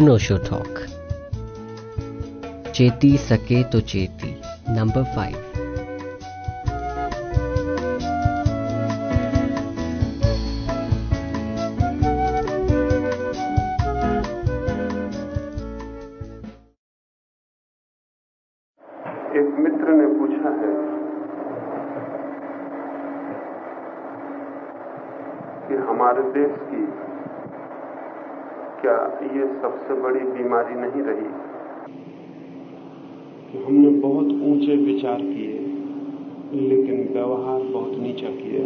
अनोशो talk चेती सके तो चेती number five नहीं रही। हमने बहुत ऊँचे विचार किए, लेकिन व्यवहार बहुत नीचा किया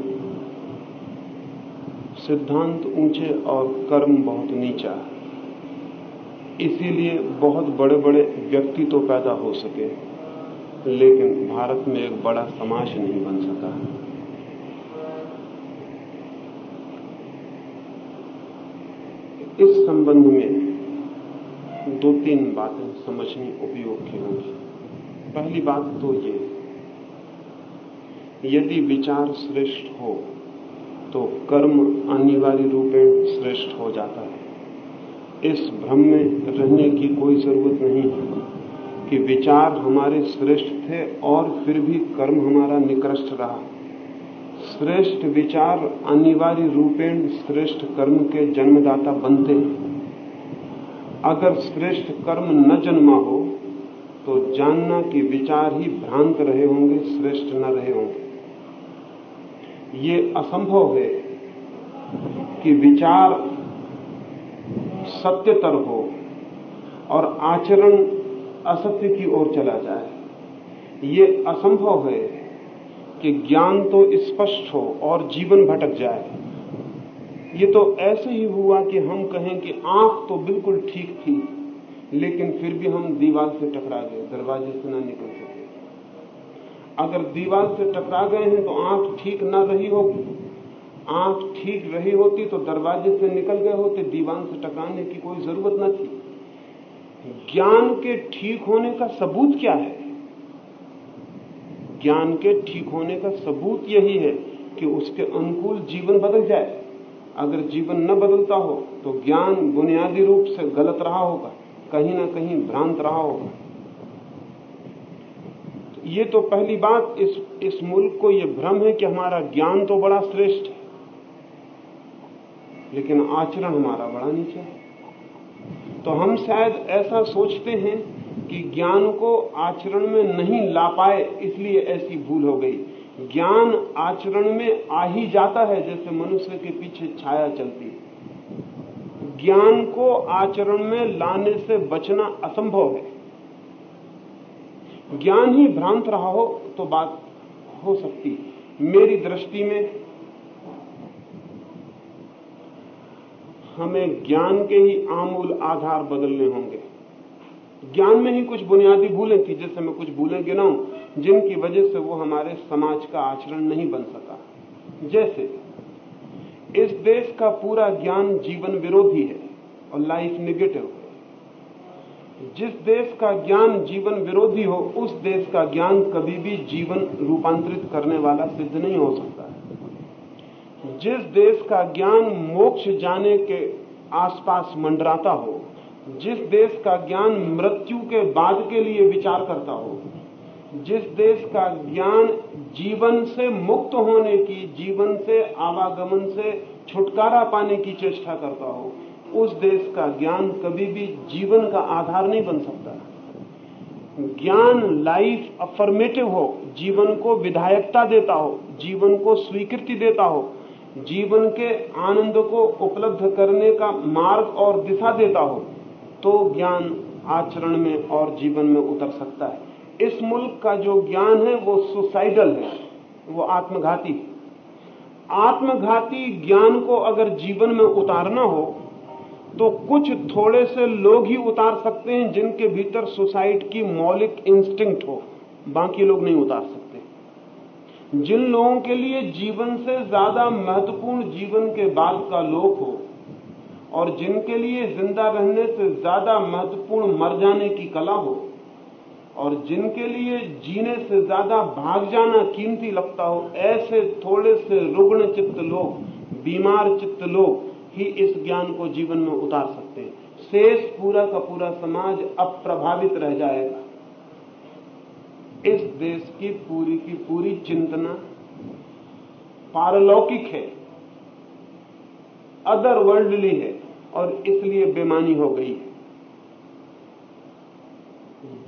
सिद्धांत ऊँचे और कर्म बहुत नीचा। इसीलिए बहुत बड़े बड़े व्यक्ति तो पैदा हो सके, लेकिन भारत में एक बड़ा समाज नहीं बन सका। इस संबंध में दो तीन बातें समझनी उपयोग की होंगी। पहली बात तो ये, यदि विचार श्रेष्ठ हो तो कर्म अनिवार्य रूपेण श्रेष्ठ हो जाता है। इस भ्रम में रहने की कोई ज़रूरत नहीं है कि विचार हमारे श्रेष्ठ थे और फिर भी कर्म हमारा निकृष्ट रहा। श्रेष्ठ विचार अनिवार्य रूपेण श्रेष्ठ कर्म के जन्मदाता बनते हैं। अगर श्रेष्ठ कर्म न जन्मा हो तो जानना कि विचार ही भ्रांत रहे होंगे, श्रेष्ठ न रहे होंगे। ये असंभव है कि विचार सत्यतर हो और आचरण असत्य की ओर चला जाए। ये असंभव है कि ज्ञान तो स्पष्ट हो और जीवन भटक जाए। ये तो ऐसे ही हुआ कि हम कहें कि आँख तो बिल्कुल ठीक थी, लेकिन फिर भी हम दीवार से टकरा गए, दरवाजे से ना निकल सके। अगर दीवार से टकरा गए हैं तो आँख ठीक ना रही होगी। आँख ठीक रही होती तो दरवाजे से निकल गए होते, दीवार से टकराने की कोई ज़रूरत न थी। ज्ञान के ठीक होने का सबूत क्या है? ज्ञान के ठीक होने का सबूत यही है कि उसके अनुकूल जीवन बदल जाए। अगर जीवन न बदलता हो तो ज्ञान बुनियादी रूप से गलत रहा होगा, कहीं ना कहीं भ्रांत रहा होगा। ये तो पहली बात, इस इस मुल्क को यह भ्रम है कि हमारा ज्ञान तो बड़ा श्रेष्ठ है, लेकिन आचरण हमारा बड़ा नीचा है। तो हम शायद ऐसा सोचते हैं कि ज्ञान को आचरण में नहीं ला पाए, इसलिए ऐसी भूल हो गई। ज्ञान आचरण में आ ही जाता है, जैसे मनुष्य के पीछे छाया चलती है। ज्ञान को आचरण में लाने से बचना असंभव है। ज्ञान ही भ्रांत रहा हो तो बात हो सकती है। मेरी दृष्टि में हमें ज्ञान के ही आमूल आधार बदलने होंगे। ज्ञान में ही कुछ बुनियादी भूलें थी जैसे मैं कुछ भूलें गिनाऊं, जिनकी वजह से वो हमारे समाज का आचरण नहीं बन सका। जैसे, इस देश का पूरा ज्ञान जीवन विरोधी है और लाइफ निगेटिव है। जिस देश का ज्ञान जीवन विरोधी हो, उस देश का ज्ञान कभी भी जीवन रूपांतरित करने वाला सिद्ध नहीं हो सकता जिस देश का ज्ञान मोक्ष जाने के आसपास मंडराता हो जिस देश का ज्ञान मृत्यु के बाद के लिए विचार करता हो, जिस देश का ज्ञान जीवन से मुक्त होने की, जीवन से आवागमन से छुटकारा पाने की चेष्टा करता हो, उस देश का ज्ञान कभी भी जीवन का आधार नहीं बन सकता। ज्ञान लाइफ अफर्मेटिव हो, जीवन को विधायकता देता हो, जीवन को स्वीकृति देता हो, जीवन के आनंद को उपलब्ध करने का मार्ग और दिशा देता हो तो ज्ञान आचरण में और जीवन में उतर सकता है। इस मुल्क का जो ज्ञान है, वो सुसाइडल है, वो आत्मघाती है। आत्मघाती ज्ञान को अगर जीवन में उतारना हो तो कुछ थोड़े से लोग ही उतार सकते हैं जिनके भीतर सुसाइड की मौलिक इंस्टिंक्ट हो, बाकी लोग नहीं उतार सकते। जिन लोगों के लिए जीवन से ज़्यादा महत्वपूर्ण जीवन के बाद का लोक हो और जिनके लिए ज़िंदा रहने से ज़्यादा महत्वपूर्ण मर जाने की कला हो, और जिनके लिए जीने से ज़्यादा भाग जाना कीमती लगता हो, ऐसे थोड़े से रुग्ण चित्त लोग, बीमार चित्त लोग ही इस ज्ञान को जीवन में उतार सकते हैं। शेष पूरा का पूरा समाज अप्रभावित रह जाएगा। इस देश की पूरी की पूरी चिंतना पारलौकिक है अदर वर्ल्डली है। और इसलिए बेमानी हो गई। है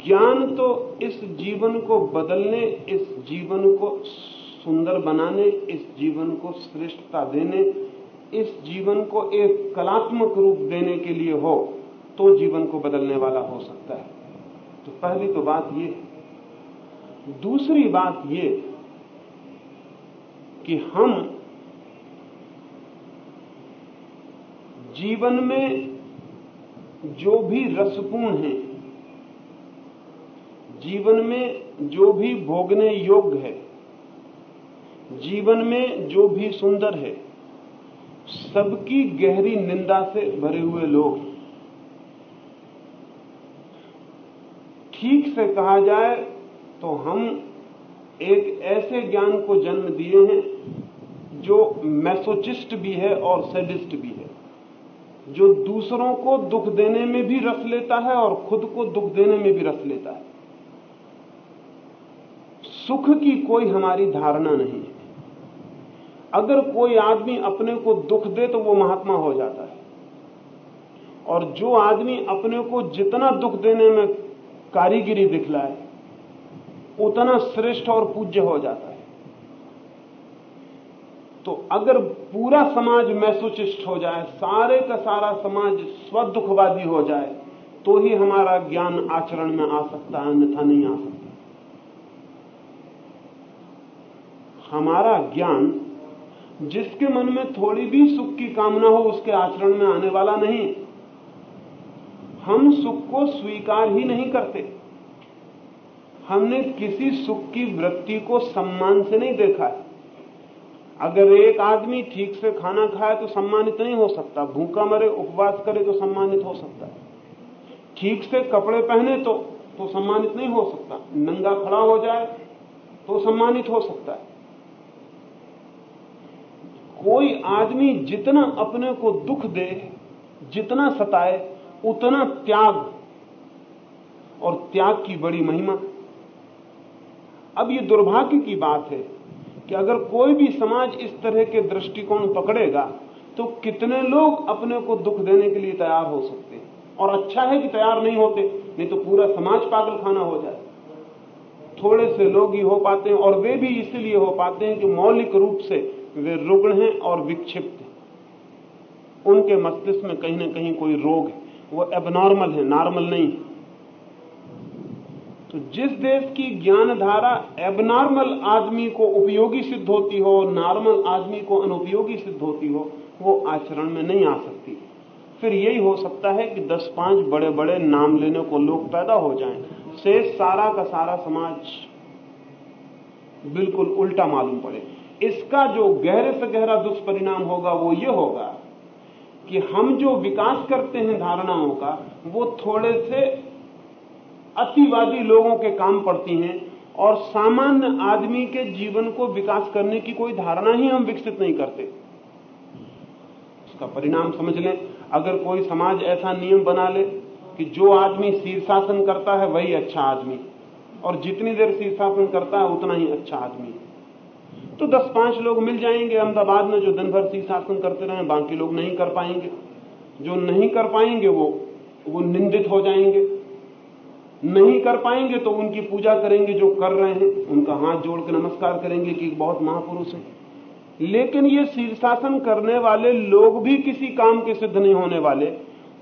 ज्ञान तो इस जीवन को बदलने, इस जीवन को सुंदर बनाने, इस जीवन को श्रेष्ठता देने, इस जीवन को एक कलात्मक रूप देने के लिए हो तो जीवन को बदलने वाला हो सकता है। तो पहली तो बात ये दूसरी बात यह कि हम जीवन में जो भी रसपूर्ण है, जीवन में जो भी भोगने योग्य है, जीवन में जो भी सुंदर है, सबकी गहरी निंदा से भरे हुए लोग। ठीक से कहा जाए तो हम एक ऐसे ज्ञान को जन्म दिए हैं जो मैसोचिस्ट भी है और सेडिस्ट भी है। जो दूसरों को दुख देने में भी रस लेता है और खुद को दुख देने में भी रस लेता है। सुख की कोई हमारी धारणा नहीं है। अगर कोई आदमी अपने को दुख दे तो वो महात्मा हो जाता है। और जो आदमी अपने को जितना दुख देने में कारीगिरी दिखलाए, उतना श्रेष्ठ और पूज्य हो जाता है। तो अगर पूरा समाज मैसोचिस्ट हो जाए, सारे का सारा समाज स्वदुखवादी हो जाए तो ही हमारा ज्ञान आचरण में आ सकता है, अन्यथा नहीं आ सकता। हमारा ज्ञान, जिसके मन में थोड़ी भी सुख की कामना हो, उसके आचरण में आने वाला नहीं। हम सुख को स्वीकार ही नहीं करते। हमने किसी सुख की वृत्ति को सम्मान से नहीं देखा है। अगर एक आदमी ठीक से खाना खाए तो सम्मानित नहीं हो सकता। भूखा मरे, उपवास करे तो सम्मानित हो सकता है। ठीक से कपड़े पहने तो तो सम्मानित नहीं हो सकता। नंगा खड़ा हो जाए तो सम्मानित हो सकता है। कोई आदमी जितना अपने को दुख दे, जितना सताए, उतना त्याग। और त्याग की बड़ी महिमा। अब ये दुर्भाग्य की बात है कि अगर कोई भी समाज इस तरह के दृष्टिकोण पकड़ेगा तो कितने लोग अपने को दुख देने के लिए तैयार हो सकते हैं? और अच्छा है कि तैयार नहीं होते, नहीं तो पूरा समाज पागल खाना हो जाए। थोड़े से लोग ही हो पाते हैं, और वे भी इसलिए हो पाते हैं कि मौलिक रूप से वे रुग्ण हैं और विक्षिप्त हैं। उनके मस्तिष्क में कहीं ना कहीं कोई रोग है। वो एबनॉर्मल है नॉर्मल नहीं है। तो जिस देश की ज्ञान धारा एबनॉर्मल आदमी को उपयोगी सिद्ध होती हो नॉर्मल आदमी को अनुपयोगी सिद्ध होती हो, वो आचरण में नहीं आ सकती। फिर यही हो सकता है कि दस पाँच बड़े बड़े नाम लेने को लोग पैदा हो जाएँ। से सारा का सारा समाज बिल्कुल उल्टा मालूम पड़े। इसका जो गहरे से गहरा दुष्परिणाम होगा, वो ये होगा कि हम जो विकास करते हैं धारणाओं का, वो थोड़े से अतिवादी लोगों के काम पड़ती हैं और सामान्य आदमी के जीवन को विकास करने की कोई धारणा ही हम विकसित नहीं करते। उसका परिणाम समझ लें। अगर कोई समाज ऐसा नियम बना ले कि जो आदमी शीर्षासन करता है, वही अच्छा आदमी। और जितनी देर शीर्षासन करता है, उतना ही अच्छा आदमी। तो दस पाँच लोग मिल जाएँगे अहमदाबाद में जो दिन भर शीर्षासन करते रहे, बाकी लोग नहीं कर पाएँगे। जो नहीं कर पाएँगे वो वो निंदित हो जाएँगे। नहीं कर पाएँगे तो उनकी पूजा करेंगे जो कर रहे हैं, उनका हाथ जोड़ के नमस्कार करेंगे कि बहुत महापुरुष है। लेकिन ये शीर्षासन करने वाले लोग भी किसी काम के सिद्ध नहीं होने वाले।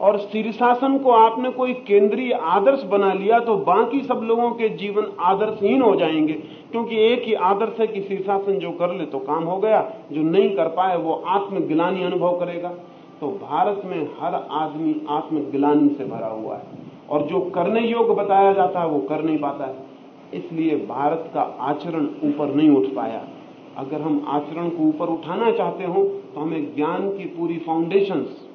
और शीर्षासन को आपने कोई केंद्रीय आदर्श बना लिया तो बाकी सब लोगों के जीवन आदर्शहीन हो जाएँगे। क्योंकि एक ही आदर्श है कि शीर्षासन जो कर ले तो काम हो गया, जो नहीं कर पाए वो आत्मग्लानी अनुभव करेगा। तो भारत में हर आदमी आत्मग्लानी से भरा हुआ है। और जो करने योग्य बताया जाता है वो कर नहीं पाता है। इसलिए भारत का आचरण ऊपर नहीं उठ पाया। अगर हम आचरण को ऊपर उठाना चाहते हो तो हमें ज्ञान की पूरी फाउंडेशंस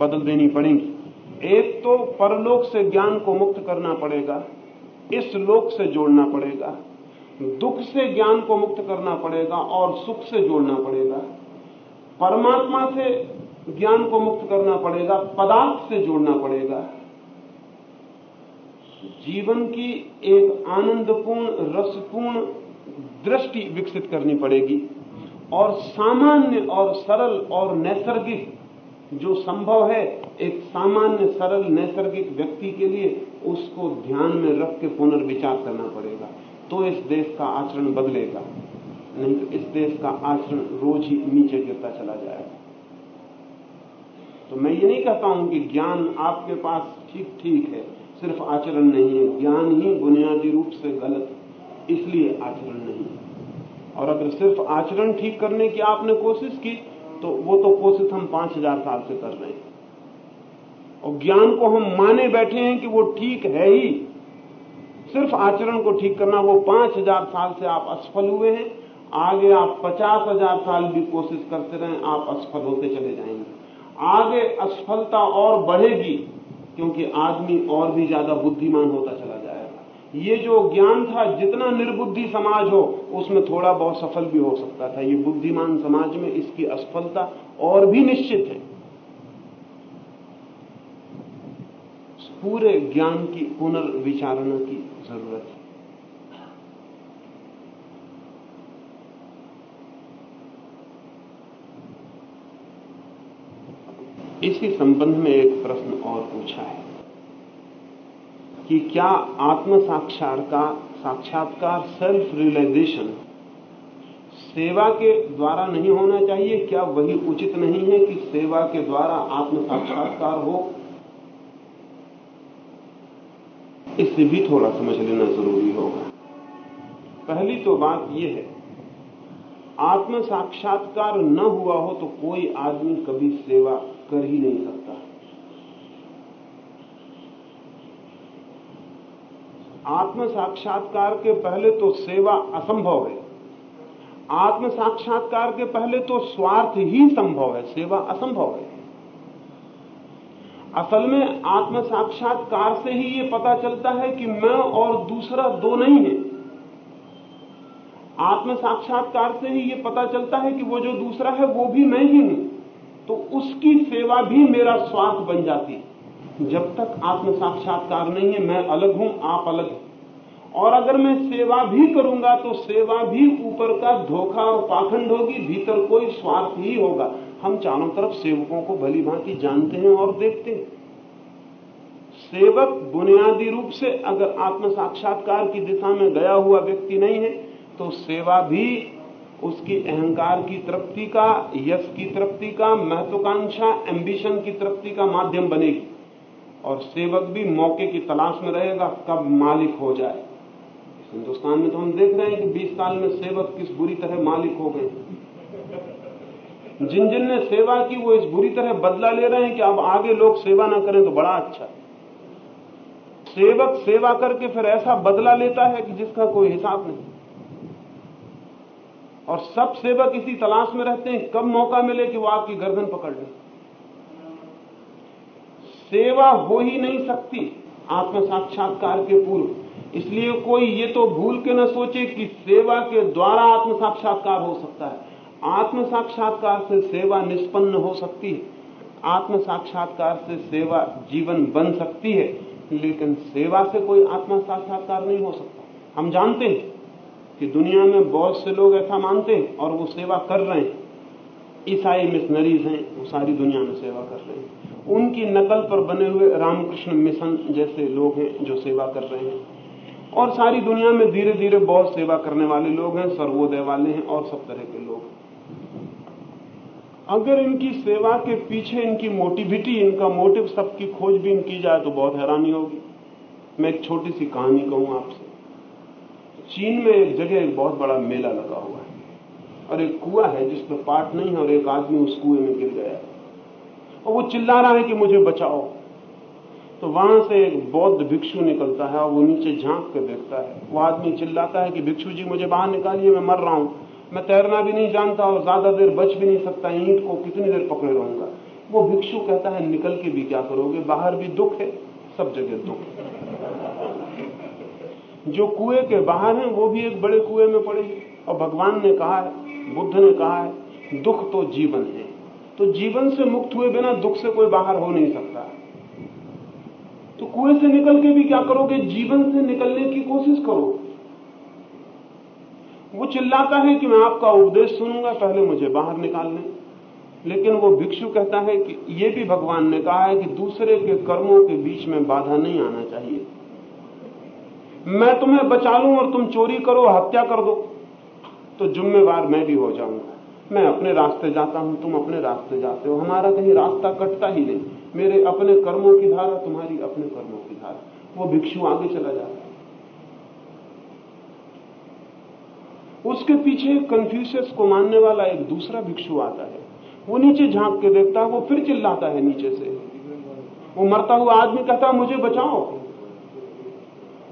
बदल देनी पड़ेंगी। एक तो परलोक से ज्ञान को मुक्त करना पड़ेगा, इस लोक से जोड़ना पड़ेगा, दुख से ज्ञान को मुक्त करना पड़ेगा और सुख से जोड़ना पड़ेगा। परमात्मा से ज्ञान को मुक्त करना पड़ेगा, पदार्थ से जोड़ना पड़ेगा। जीवन की एक आनंदपूर्ण, रसपूर्ण दृष्टि विकसित करनी पड़ेगी। और सामान्य और सरल और नैसर्गिक जो संभव है, एक सामान्य, सरल, नैसर्गिक व्यक्ति के लिए उसको ध्यान में रख के पुनर्विचार करना पड़ेगा। तो इस देश का आचरण बदलेगा, नहीं तो इस देश का आचरण रोज ही नीचे गिरता चला जाएगा। तो मैं ये नहीं कहता हूँ कि ज्ञान आपके पास ठीक ठीक है। सिर्फ़ आचरण नहीं है, ज्ञान ही बुनियादी रूप से गलत इसलिए आचरण नहीं है। और अगर सिर्फ़ आचरण ठीक करने की आपने कोशिश की तो वो तो कोशिश हम पाँच हज़ार साल से कर रहे हैं। और ज्ञान को हम माने बैठे हैं कि वो ठीक है ही। सिर्फ़ आचरण को ठीक करना, वो पाँच हज़ार साल से आप असफल हुए हैं, आगे आप पचास हज़ार साल भी कोशिश करते रहें, आप असफल होते चले जाएँगे। आगे असफलता और बढ़ेगी। क्योंकि आदमी और भी ज़्यादा बुद्धिमान होता चला जाएगा। ये जो ज्ञान था, जितना निर्बुद्धि समाज हो, उसमें थोड़ा बहुत सफल भी हो सकता था। ये बुद्धिमान समाज में इसकी असफलता और भी निश्चित है। पूरे ज्ञान की पुनर्विचारणा की ज़रूरत है। इसी संबंध में एक प्रश्न और पूछा है कि क्या आत्म साक्षात्कार साक्षात्कार सेल्फ रियलाइजेशन सेवा के द्वारा नहीं होना चाहिए? क्या वही उचित नहीं है कि सेवा के द्वारा आत्म साक्षात्कार हो? इससे भी थोड़ा समझ लेना ज़रूरी होगा। पहली तो बात यह है आत्म साक्षात्कार न हुआ हो तो कोई आदमी कभी सेवा कर ही नहीं सकता। आत्म साक्षात्कार के पहले तो सेवा असंभव है। आत्म साक्षात्कार के पहले तो स्वार्थ ही संभव है, सेवा असंभव है। असल में आत्म साक्षात्कार से ही ये पता चलता है कि मैं और दूसरा दो नहीं है। आत्म साक्षात्कार से ही ये पता चलता है कि वो जो दूसरा है, वो भी मैं ही हूँ। तो उसकी सेवा भी मेरा स्वार्थ बन जाती है। जब तक आत्म साक्षात्कार नहीं है, मैं अलग हूँ, आप अलग हैं। और अगर मैं सेवा भी करूँगा तो सेवा भी ऊपर का धोखा और पाखंड होगी, भीतर कोई स्वार्थ ही होगा। हम चारों तरफ़ सेवकों को भली भांति जानते हैं और देखते हैं। सेवक बुनियादी रूप से अगर आत्म साक्षात्कार की दिशा में गया हुआ व्यक्ति नहीं है तो सेवा भी उसकी अहंकार की तृप्ति का, यश की तृप्ति का, महत्वाकांक्षा एम्बिशन की तृप्ति का माध्यम बनेगी। और सेवक भी मौके की तलाश में रहेगा कब मालिक हो जाए। हिंदुस्तान में तो हम देख रहे हैं कि 20 साल में सेवक किस बुरी तरह मालिक हो गए। जिन जिन ने सेवा की, वो इस बुरी तरह बदला ले रहे हैं कि अब आगे लोग सेवा ना करें तो बड़ा अच्छा सेवक सेवा करके फिर ऐसा बदला लेता है कि जिसका कोई हिसाब नहीं। और सब सेवक इसी तलाश में रहते हैं, कब मौका मिले कि वो आपकी गर्दन पकड़ ले। सेवा हो ही नहीं सकती आत्म साक्षात्कार के पूर्व। इसलिए कोई ये तो भूल के न सोचे कि सेवा के द्वारा आत्म साक्षात्कार हो सकता है। आत्म साक्षात्कार से सेवा निष्पन्न हो सकती है। आत्म साक्षात्कार से सेवा जीवन बन सकती है, लेकिन सेवा से कोई आत्म साक्षात्कार नहीं हो सकता। हम जानते हैं कि दुनिया में बहुत से लोग ऐसा मानते हैं और वो सेवा कर रहे हैं। ईसाई मिशनरीज हैं, वो सारी दुनिया में सेवा कर रहे हैं। उनकी नकल पर बने हुए रामकृष्ण मिशन जैसे लोग हैं जो सेवा कर रहे हैं। और सारी दुनिया में धीरे धीरे बहुत सेवा करने वाले लोग हैं, सर्वोदय वाले हैं और सब तरह के लोग अगर इनकी सेवा के पीछे इनकी मोटिविटी, इनका मोटिव, सबकी खोजबीन की जाए तो बहुत हैरानी होगी। मैं एक छोटी सी कहानी कहूँ आपसे। चीन में एक जगह एक बहुत बड़ा मेला लगा हुआ है। और एक कुआ है जिसमें पाट नहीं है और एक आदमी उस कुएँ में गिर गया और वो चिल्ला रहा है कि मुझे बचाओ। तो वहाँ से एक बौद्ध भिक्षु निकलता है और वो नीचे झाँक कर देखता है। वो आदमी चिल्लाता है कि भिक्षु जी, मुझे बाहर निकालिए, मैं मर रहा हूँ। मैं तैरना भी नहीं जानता और ज़्यादा देर बच भी नहीं सकता, ईंट को कितनी देर पकड़े रहूँगा। वो भिक्षु कहता है, निकल के भी क्या करोगे? बाहर भी दुख है, सब जगह दुख जो कुएँ के बाहर हैं, वो भी एक बड़े कुएँ में पड़ेगी और भगवान ने कहा है, बुद्ध ने कहा है, दुख तो जीवन है। तो जीवन से मुक्त हुए बिना दुख से कोई बाहर हो नहीं सकता। तो कुएँ से निकल के भी क्या करोगे? जीवन से निकलने की कोशिश करो। वो चिल्लाता है कि मैं आपका उपदेश सुनूँगा, पहले मुझे बाहर निकाल लें लेकिन वो भिक्षु कहता है कि ये भी भगवान ने कहा है कि दूसरे के कर्मों के बीच में बाधा नहीं आना चाहिए। मैं तुम्हें बचा लूँ और तुम चोरी करो, हत्या कर दो। तो जुम्मेवार मैं भी हो जाऊँगा। मैं अपने रास्ते जाता हूँ, तुम अपने रास्ते जाते हो। हमारा कहीं रास्ता कटता ही नहीं। मेरे अपने कर्मों की धारा, तुम्हारी अपने कर्मों की धारा। वो भिक्षु आगे चला जाता है। उसके पीछे कन्फ्यूशियस को मानने वाला एक दूसरा भिक्षु आता है। वो नीचे झाँक के देखता है, वो फिर चिल्लाता है नीचे से। वो मरता हुआ आदमी कहता है, मुझे बचाओ।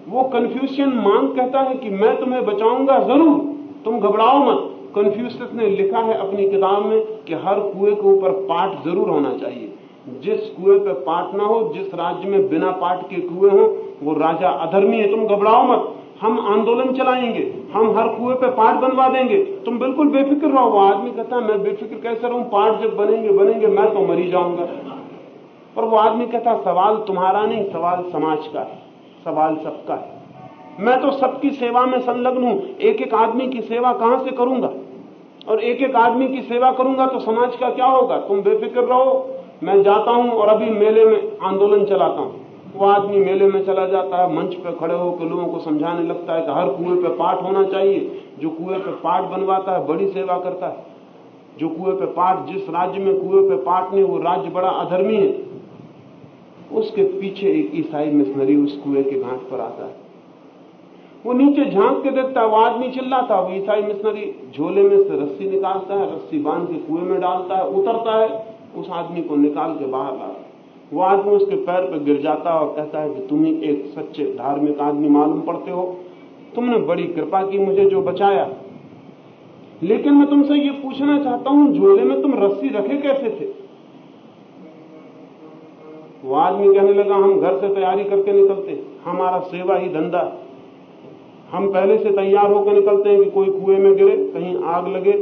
वो कन्फ्यूशियन मांग कहता है कि मैं तुम्हें बचाऊँगा ज़रूर। तुम घबराओ मत। कन्फ्यूशियस ने लिखा है अपनी किताब में कि हर कुएँ के ऊपर पाठ ज़रूर होना चाहिए। जिस कुएँ पे पाठ ना हो, जिस राज्य में बिना पाठ के कुएँ हो, वो राजा अधर्मी है। तुम घबराओ मत। हम आंदोलन चलाएँगे। हम हर कुएँ पे पाठ बनवा देंगे। तुम बिल्कुल बेफिक्र रहो। वो आदमी कहता है, मैं बेफिक्र कैसे रहूँ? पाठ जब बनेंगे बनेंगे, मैं तो मरी जाऊँगा। पर वो आदमी कहता सवाल तुम्हारा नहीं, सवाल समाज का है। सवाल सबका है। मैं तो सबकी सेवा में संलग्न हूँ। एक एक आदमी की सेवा कहाँ से करूँगा? और एक एक आदमी की सेवा करूँगा तो समाज का क्या होगा? तुम बेफिक्र रहो। मैं जाता हूँ और अभी मेले में आंदोलन चलाता हूँ। वो आदमी मेले में चला जाता है, मंच पे खड़े होकर लोगों को समझाने लगता है कि हर कुएँ पे पाठ होना चाहिए। जो कुएँ पे पाठ बनवाता है, बड़ी सेवा करता है। जो कुएँ पे पाठ, जिस राज्य में कुएँ पे पाठ नहीं, वो राज्य बड़ा अधर्मी है। उसके पीछे एक ईसाई मिशनरी उस कुएँ के घाट पर आता है। वो नीचे झाँक के देखता है, वो आदमी चिल्लाता वो ईसाई मिशनरी झोले में से रस्सी निकालता है, रस्सी बाँध के कुएँ में डालता है, उतरता है, उस आदमी को निकाल के बाहर लाता वो आदमी उसके पैर पर गिर जाता है और कहता है कि तुम ही एक सच्चे धार्मिक आदमी मालूम पड़ते हो। तुमने बड़ी कृपा की मुझे जो बचाया। लेकिन मैं तुमसे ये पूछना चाहता हूँ, झोले में तुम रस्सी रखे कैसे थे? वो आदमी कहने लगा, हम घर से तैयारी करके निकलते हमारा सेवा ही धंधा हम पहले से तैयार होकर निकलते हैं कि कोई कुएँ में गिरे, कहीं आग लगे,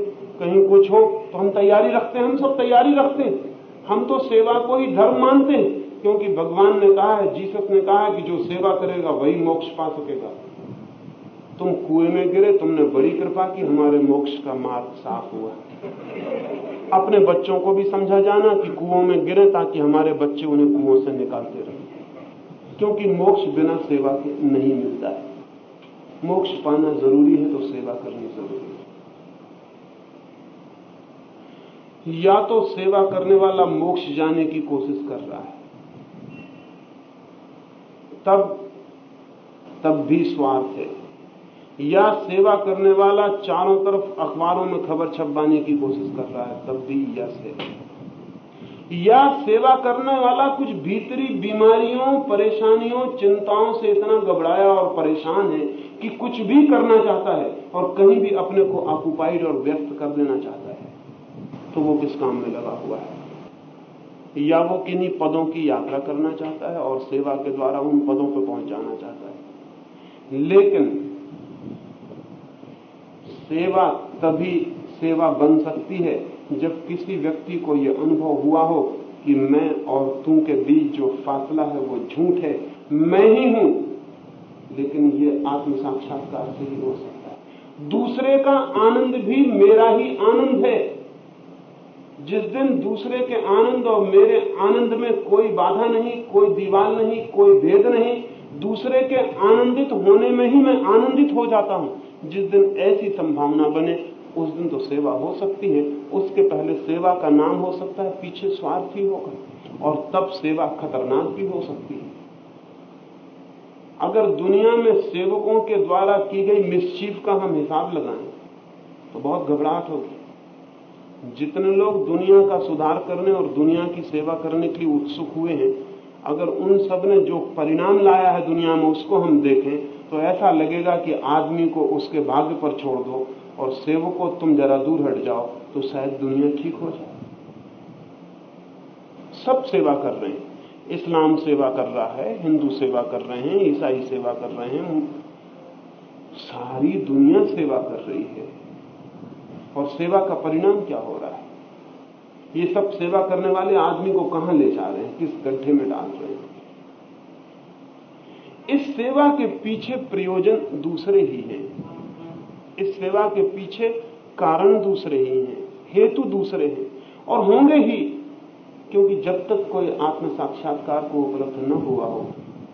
कहीं कुछ हो तो हम तैयारी रखते हैं। हम सब तैयारी रखते हैं। हम तो सेवा को ही धर्म मानते हैं, क्योंकि भगवान ने कहा है, जीसस ने कहा है कि जो सेवा करेगा, वही मोक्ष पा सकेगा। तुम कुएँ में गिरे, तुमने बड़ी कृपा की, हमारे मोक्ष का मार्ग साफ़ हुआ। अपने बच्चों को भी समझा जाना कि कुओं में गिरे ताकि हमारे बच्चे उन्हें कुओं से निकालते रहे। क्योंकि मोक्ष बिना सेवा के नहीं मिलता है। मोक्ष पाना ज़रूरी है तो सेवा करनी ज़रूरी है। या तो सेवा करने वाला मोक्ष जाने की कोशिश कर रहा है। तब तब भी स्वार्थ है। या सेवा करने वाला चारों तरफ़ अखबारों में खबर छपवाने की कोशिश कर रहा है, तब भी यस सेवा। या सेवा करने वाला कुछ भीतरी बीमारियों, परेशानियों, चिंताओं से इतना घबराया और परेशान है कि कुछ भी करना चाहता है और कहीं भी अपने को ऑक्युपाइड और व्यस्त कर देना चाहता है तो वो किस काम में लगा हुआ है? या वो किन्हीं पदों की यात्रा करना चाहता है और सेवा के द्वारा उन पदों पर पहुँच जाना चाहता है। लेकिन सेवा तभी सेवा बन सकती है, जब किसी व्यक्ति को यह अनुभव हुआ हो कि मैं और तू के बीच जो फासला है वो झूठ है। मैं ही हूँ, लेकिन ये आत्म साक्षात्कार से ही हो सकता है। दूसरे का आनंद भी मेरा ही आनंद है। जिस दिन दूसरे के आनंद और मेरे आनंद में कोई बाधा नहीं, कोई दीवार नहीं, कोई भेद नहीं, दूसरे के आनंदित होने में ही मैं आनंदित हो जाता हूँ। जिस दिन ऐसी संभावना बने, उस दिन तो सेवा हो सकती है। उसके पहले सेवा का नाम हो सकता है, पीछे स्वार्थ ही होगा और तब सेवा खतरनाक भी हो सकती है। अगर दुनिया में सेवकों के द्वारा की गई मिसचीफ का हम हिसाब लगाएँ तो बहुत घबराहट होगी। जितने लोग दुनिया का सुधार करने और दुनिया की सेवा करने के लिए उत्सुक हुए हैं, अगर उन सबने जो परिणाम लाया है दुनिया में, उसको हम देखें तो ऐसा लगेगा कि आदमी को उसके भाग्य पर छोड़ दो और सेवकों, तुम जरा दूर हट जाओ तो शायद दुनिया ठीक हो जाए। सब सेवा कर रहे हैं। इस्लाम सेवा कर रहा है, हिंदू सेवा कर रहे हैं, ईसाई सेवा कर रहे हैं। सारी दुनिया सेवा कर रही है। और सेवा का परिणाम क्या हो रहा है? ये सब सेवा करने वाले आदमी को कहाँ ले जा रहे हैं? किस गड्ढे में डाल रहे हैं? इस सेवा के पीछे प्रयोजन दूसरे ही हैं। इस सेवा के पीछे कारण दूसरे ही हैं, हेतु दूसरे हैं। और होंगे ही, क्योंकि जब तक कोई आत्म साक्षात्कार को उपलब्ध न हुआ हो,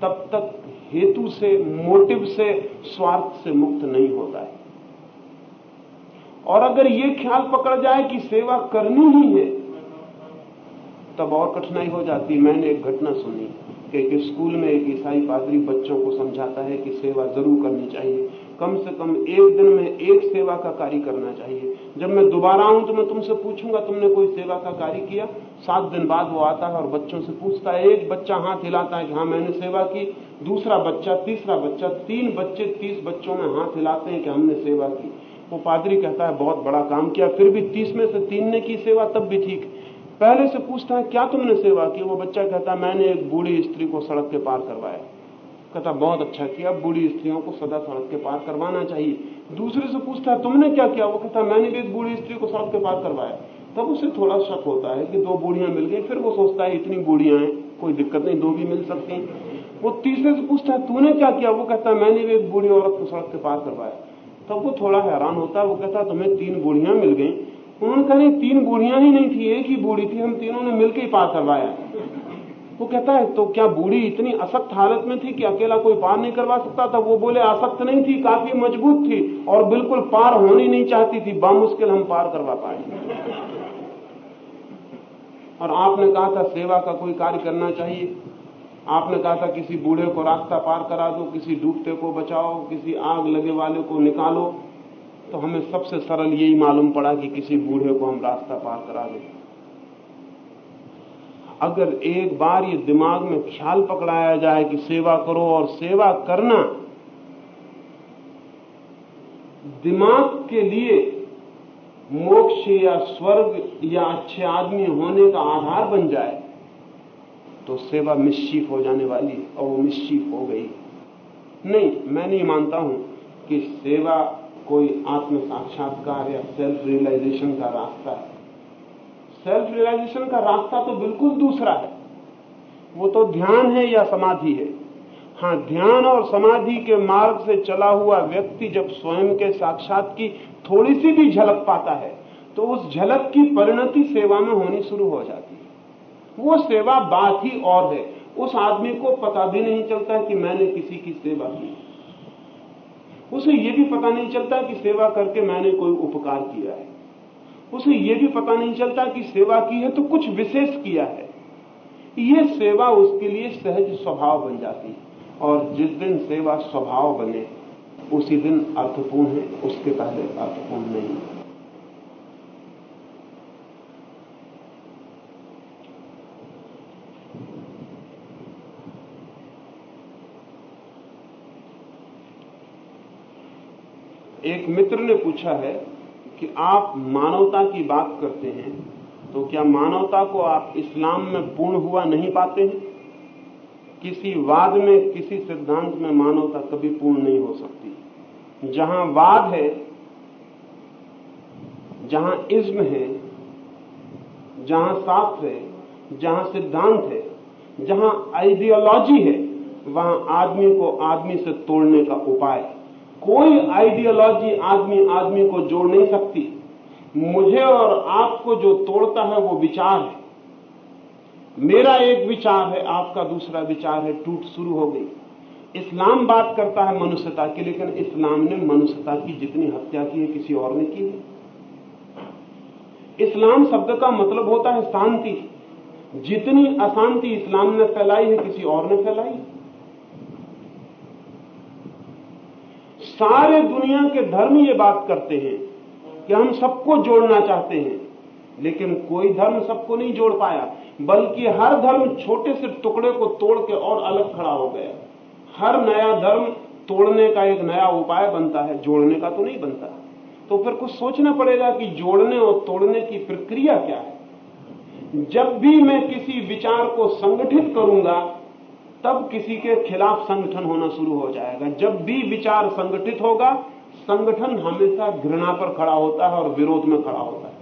तब तक हेतु से, मोटिव से, स्वार्थ से मुक्त नहीं होता है। और अगर ये ख्याल पकड़ जाए कि सेवा करनी ही है, तब और कठिनाई हो जाती। मैंने एक घटना सुनी। कि एक स्कूल में एक ईसाई पादरी बच्चों को समझाता है कि सेवा ज़रूर करनी चाहिए। कम से कम एक दिन में एक सेवा का कार्य करना चाहिए। जब मैं दोबारा आऊँ तो मैं तुमसे पूछूँगा, तुमने कोई सेवा का कार्य किया? सात दिन बाद वो आता है और बच्चों से पूछता है, एक बच्चा हाथ हिलाता है कि हाँ मैंने सेवा की। दूसरा बच्चा, तीसरा बच्चा, तीन बच्चे, तीस बच्चों में हाथ हिलाते हैं कि हमने सेवा की। वो पादरी कहता है, बहुत बड़ा काम किया, फिर भी तीस में से तीन ने की सेवा, तब भी ठीक। पहले से पूछता है, क्या तुमने सेवा की? वो बच्चा कहता है, मैंने एक बूढ़ी स्त्री को सड़क के पार करवाया। कहता बहुत अच्छा किया, बूढ़ी स्त्रियों को सदा सड़क के पार करवाना चाहिए। दूसरे से पूछता है, तुमने क्या किया? वो कहता मैंने भी एक बूढ़ी स्त्री को सड़क के पार करवाया। तब उसे थोड़ा शक होता है कि दो बूढ़ियाँ मिल गई, फिर वो सोचता है, इतनी बूढ़ियाँ हैं, कोई दिक्कत नहीं, दो भी मिल सकती वो तीसरे से पूछता है, तूने क्या किया? वो कहता है, मैंने भी एक बूढ़ी औरत को सड़क के पार करवाया। तब वो थोड़ा हैरान होता है, वो कहता है, तुम्हें तीन बूढ़ियाँ मिल गई उन्होंने कहा, नहीं, तीन बूढ़ियाँ ही नहीं थी, एक ही बूढ़ी थी, हम तीनों ने मिलकर ही पार करवाया। वो कहता है तो क्या बूढ़ी इतनी असक्त हालत में थी कि अकेला कोई पार नहीं करवा सकता था? वो बोले, आसक्त नहीं थी, काफ़ी मज़बूत थी और बिल्कुल पार होनी नहीं चाहती थी। बामुश्किल हम पार करवा पाए। और आपने कहा था, सेवा का कोई कार्य करना चाहिए। आपने कहा था, किसी बूढ़े को रास्ता पार करा दो, किसी डूबते को बचाओ, किसी आग लगे वाले को निकालो। तो हमें सबसे सरल यही मालूम पड़ा कि किसी बूढ़े को हम रास्ता पार करा दें। अगर एक बार ये दिमाग में ख्याल पकड़ाया जाए कि सेवा करो और सेवा करना, दिमाग के लिए मोक्ष या स्वर्ग या अच्छे आदमी होने का आधार बन जाए तो सेवा मिश्चिफ हो जाने वाली और वो मिश्चिफ हो गई। नहीं, मैं नहीं मानता हूँ कि सेवा कोई आत्म साक्षात्कार या सेल्फ रियलाइजेशन का रास्ता है। सेल्फ रियलाइजेशन का रास्ता तो बिल्कुल दूसरा है। वो तो ध्यान है या समाधि है? हाँ ध्यान और समाधि के मार्ग से चला हुआ व्यक्ति जब स्वयं के साक्षात की थोड़ी सी भी झलक पाता है तो उस झलक की परिणति सेवा में होनी शुरू हो जाती है। वो सेवा बात ही और है। उस आदमी को पता भी नहीं चलता कि मैंने किसी की सेवा की। उसे यह भी पता नहीं चलता कि सेवा करके मैंने कोई उपकार किया है। उसे यह भी पता नहीं चलता कि सेवा की है तो कुछ विशेष किया है। यह सेवा उसके लिए सहज स्वभाव बन जाती है और जिस दिन सेवा स्वभाव बने, उसी दिन अर्थपूर्ण है, उसके पहले अर्थपूर्ण नहीं। एक मित्र ने पूछा है कि आप मानवता की बात करते हैं तो क्या मानवता को आप इस्लाम में पूर्ण हुआ नहीं पाते हैं? किसी वाद में, किसी सिद्धांत में मानवता कभी पूर्ण नहीं हो सकती। जहाँ वाद है, जहाँ इज्म है, जहाँ शास्त्र है, जहाँ सिद्धांत है, जहाँ आइडियोलॉजी है, वहाँ आदमी को आदमी से तोड़ने का उपाय कोई आइडियोलॉजी आदमी आदमी को जोड़ नहीं सकती। मुझे और आपको जो तोड़ता है वो विचार है। मेरा एक विचार है, आपका दूसरा विचार है, टूट शुरू हो गई। इस्लाम बात करता है मनुष्यता की, लेकिन इस्लाम ने मनुष्यता की जितनी हत्या की है, किसी और ने की है। इस्लाम शब्द का मतलब होता है शांति। जितनी अशांति इस्लाम ने फैलाई है, किसी और ने फैलाई सारे दुनिया के धर्म ये बात करते हैं कि हम सबको जोड़ना चाहते हैं, लेकिन कोई धर्म सबको नहीं जोड़ पाया, बल्कि हर धर्म छोटे से टुकड़े को तोड़ के और अलग खड़ा हो गया। हर नया धर्म तोड़ने का एक नया उपाय बनता है, जोड़ने का तो नहीं बनता। तो फिर कुछ सोचना पड़ेगा कि जोड़ने और तोड़ने की प्रक्रिया क्या है। जब भी मैं किसी विचार को संगठित करूँगा तब किसी के खिलाफ संगठन होना शुरू हो जाएगा। जब भी विचार संगठित होगा, संगठन हमेशा घृणा पर खड़ा होता है और विरोध में खड़ा होता है।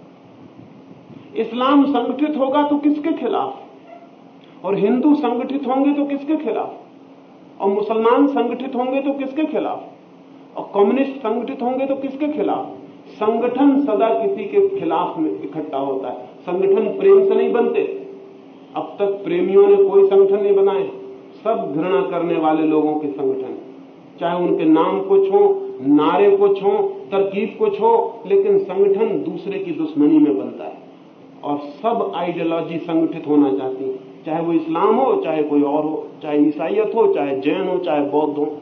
इस्लाम संगठित होगा तो किसके खिलाफ? और हिंदू संगठित होंगे तो किसके खिलाफ? और मुसलमान संगठित होंगे तो किसके खिलाफ? और कम्युनिस्ट संगठित होंगे तो किसके खिलाफ? संगठन सदा किसी के खिलाफ में इकट्ठा होता है। संगठन प्रेम से नहीं बनते। अब तक प्रेमियों ने कोई संगठन नहीं बनाए सब घृणा करने वाले लोगों के संगठन। चाहे उनके नाम कुछ हो, नारे कुछ हो, तरकीब कुछ हो, लेकिन संगठन दूसरे की दुश्मनी में बनता है। और सब आइडियोलॉजी संगठित होना चाहती है। चाहे वो इस्लाम हो, चाहे कोई और हो, चाहे ईसाइयत हो, चाहे जैन हो, चाहे बौद्ध हो।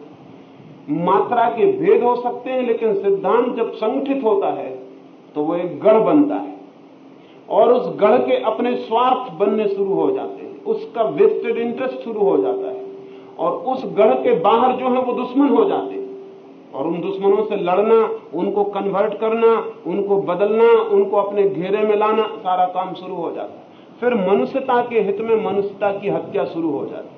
मात्रा के भेद हो सकते हैं, लेकिन सिद्धांत जब संगठित होता है तो वो एक गढ़ बनता है। और उस गढ़ के अपने स्वार्थ बनने शुरू हो जाते हैं। उसका वेस्टेड इंटरेस्ट शुरू हो जाता है। और उस गढ़ के बाहर जो है वो दुश्मन हो जाते। और उन दुश्मनों से लड़ना, उनको कन्वर्ट करना, उनको बदलना, उनको अपने घेरे में लाना, सारा काम शुरू हो जाता। फिर मनुष्यता के हित में मनुष्यता की हत्या शुरू हो जाती।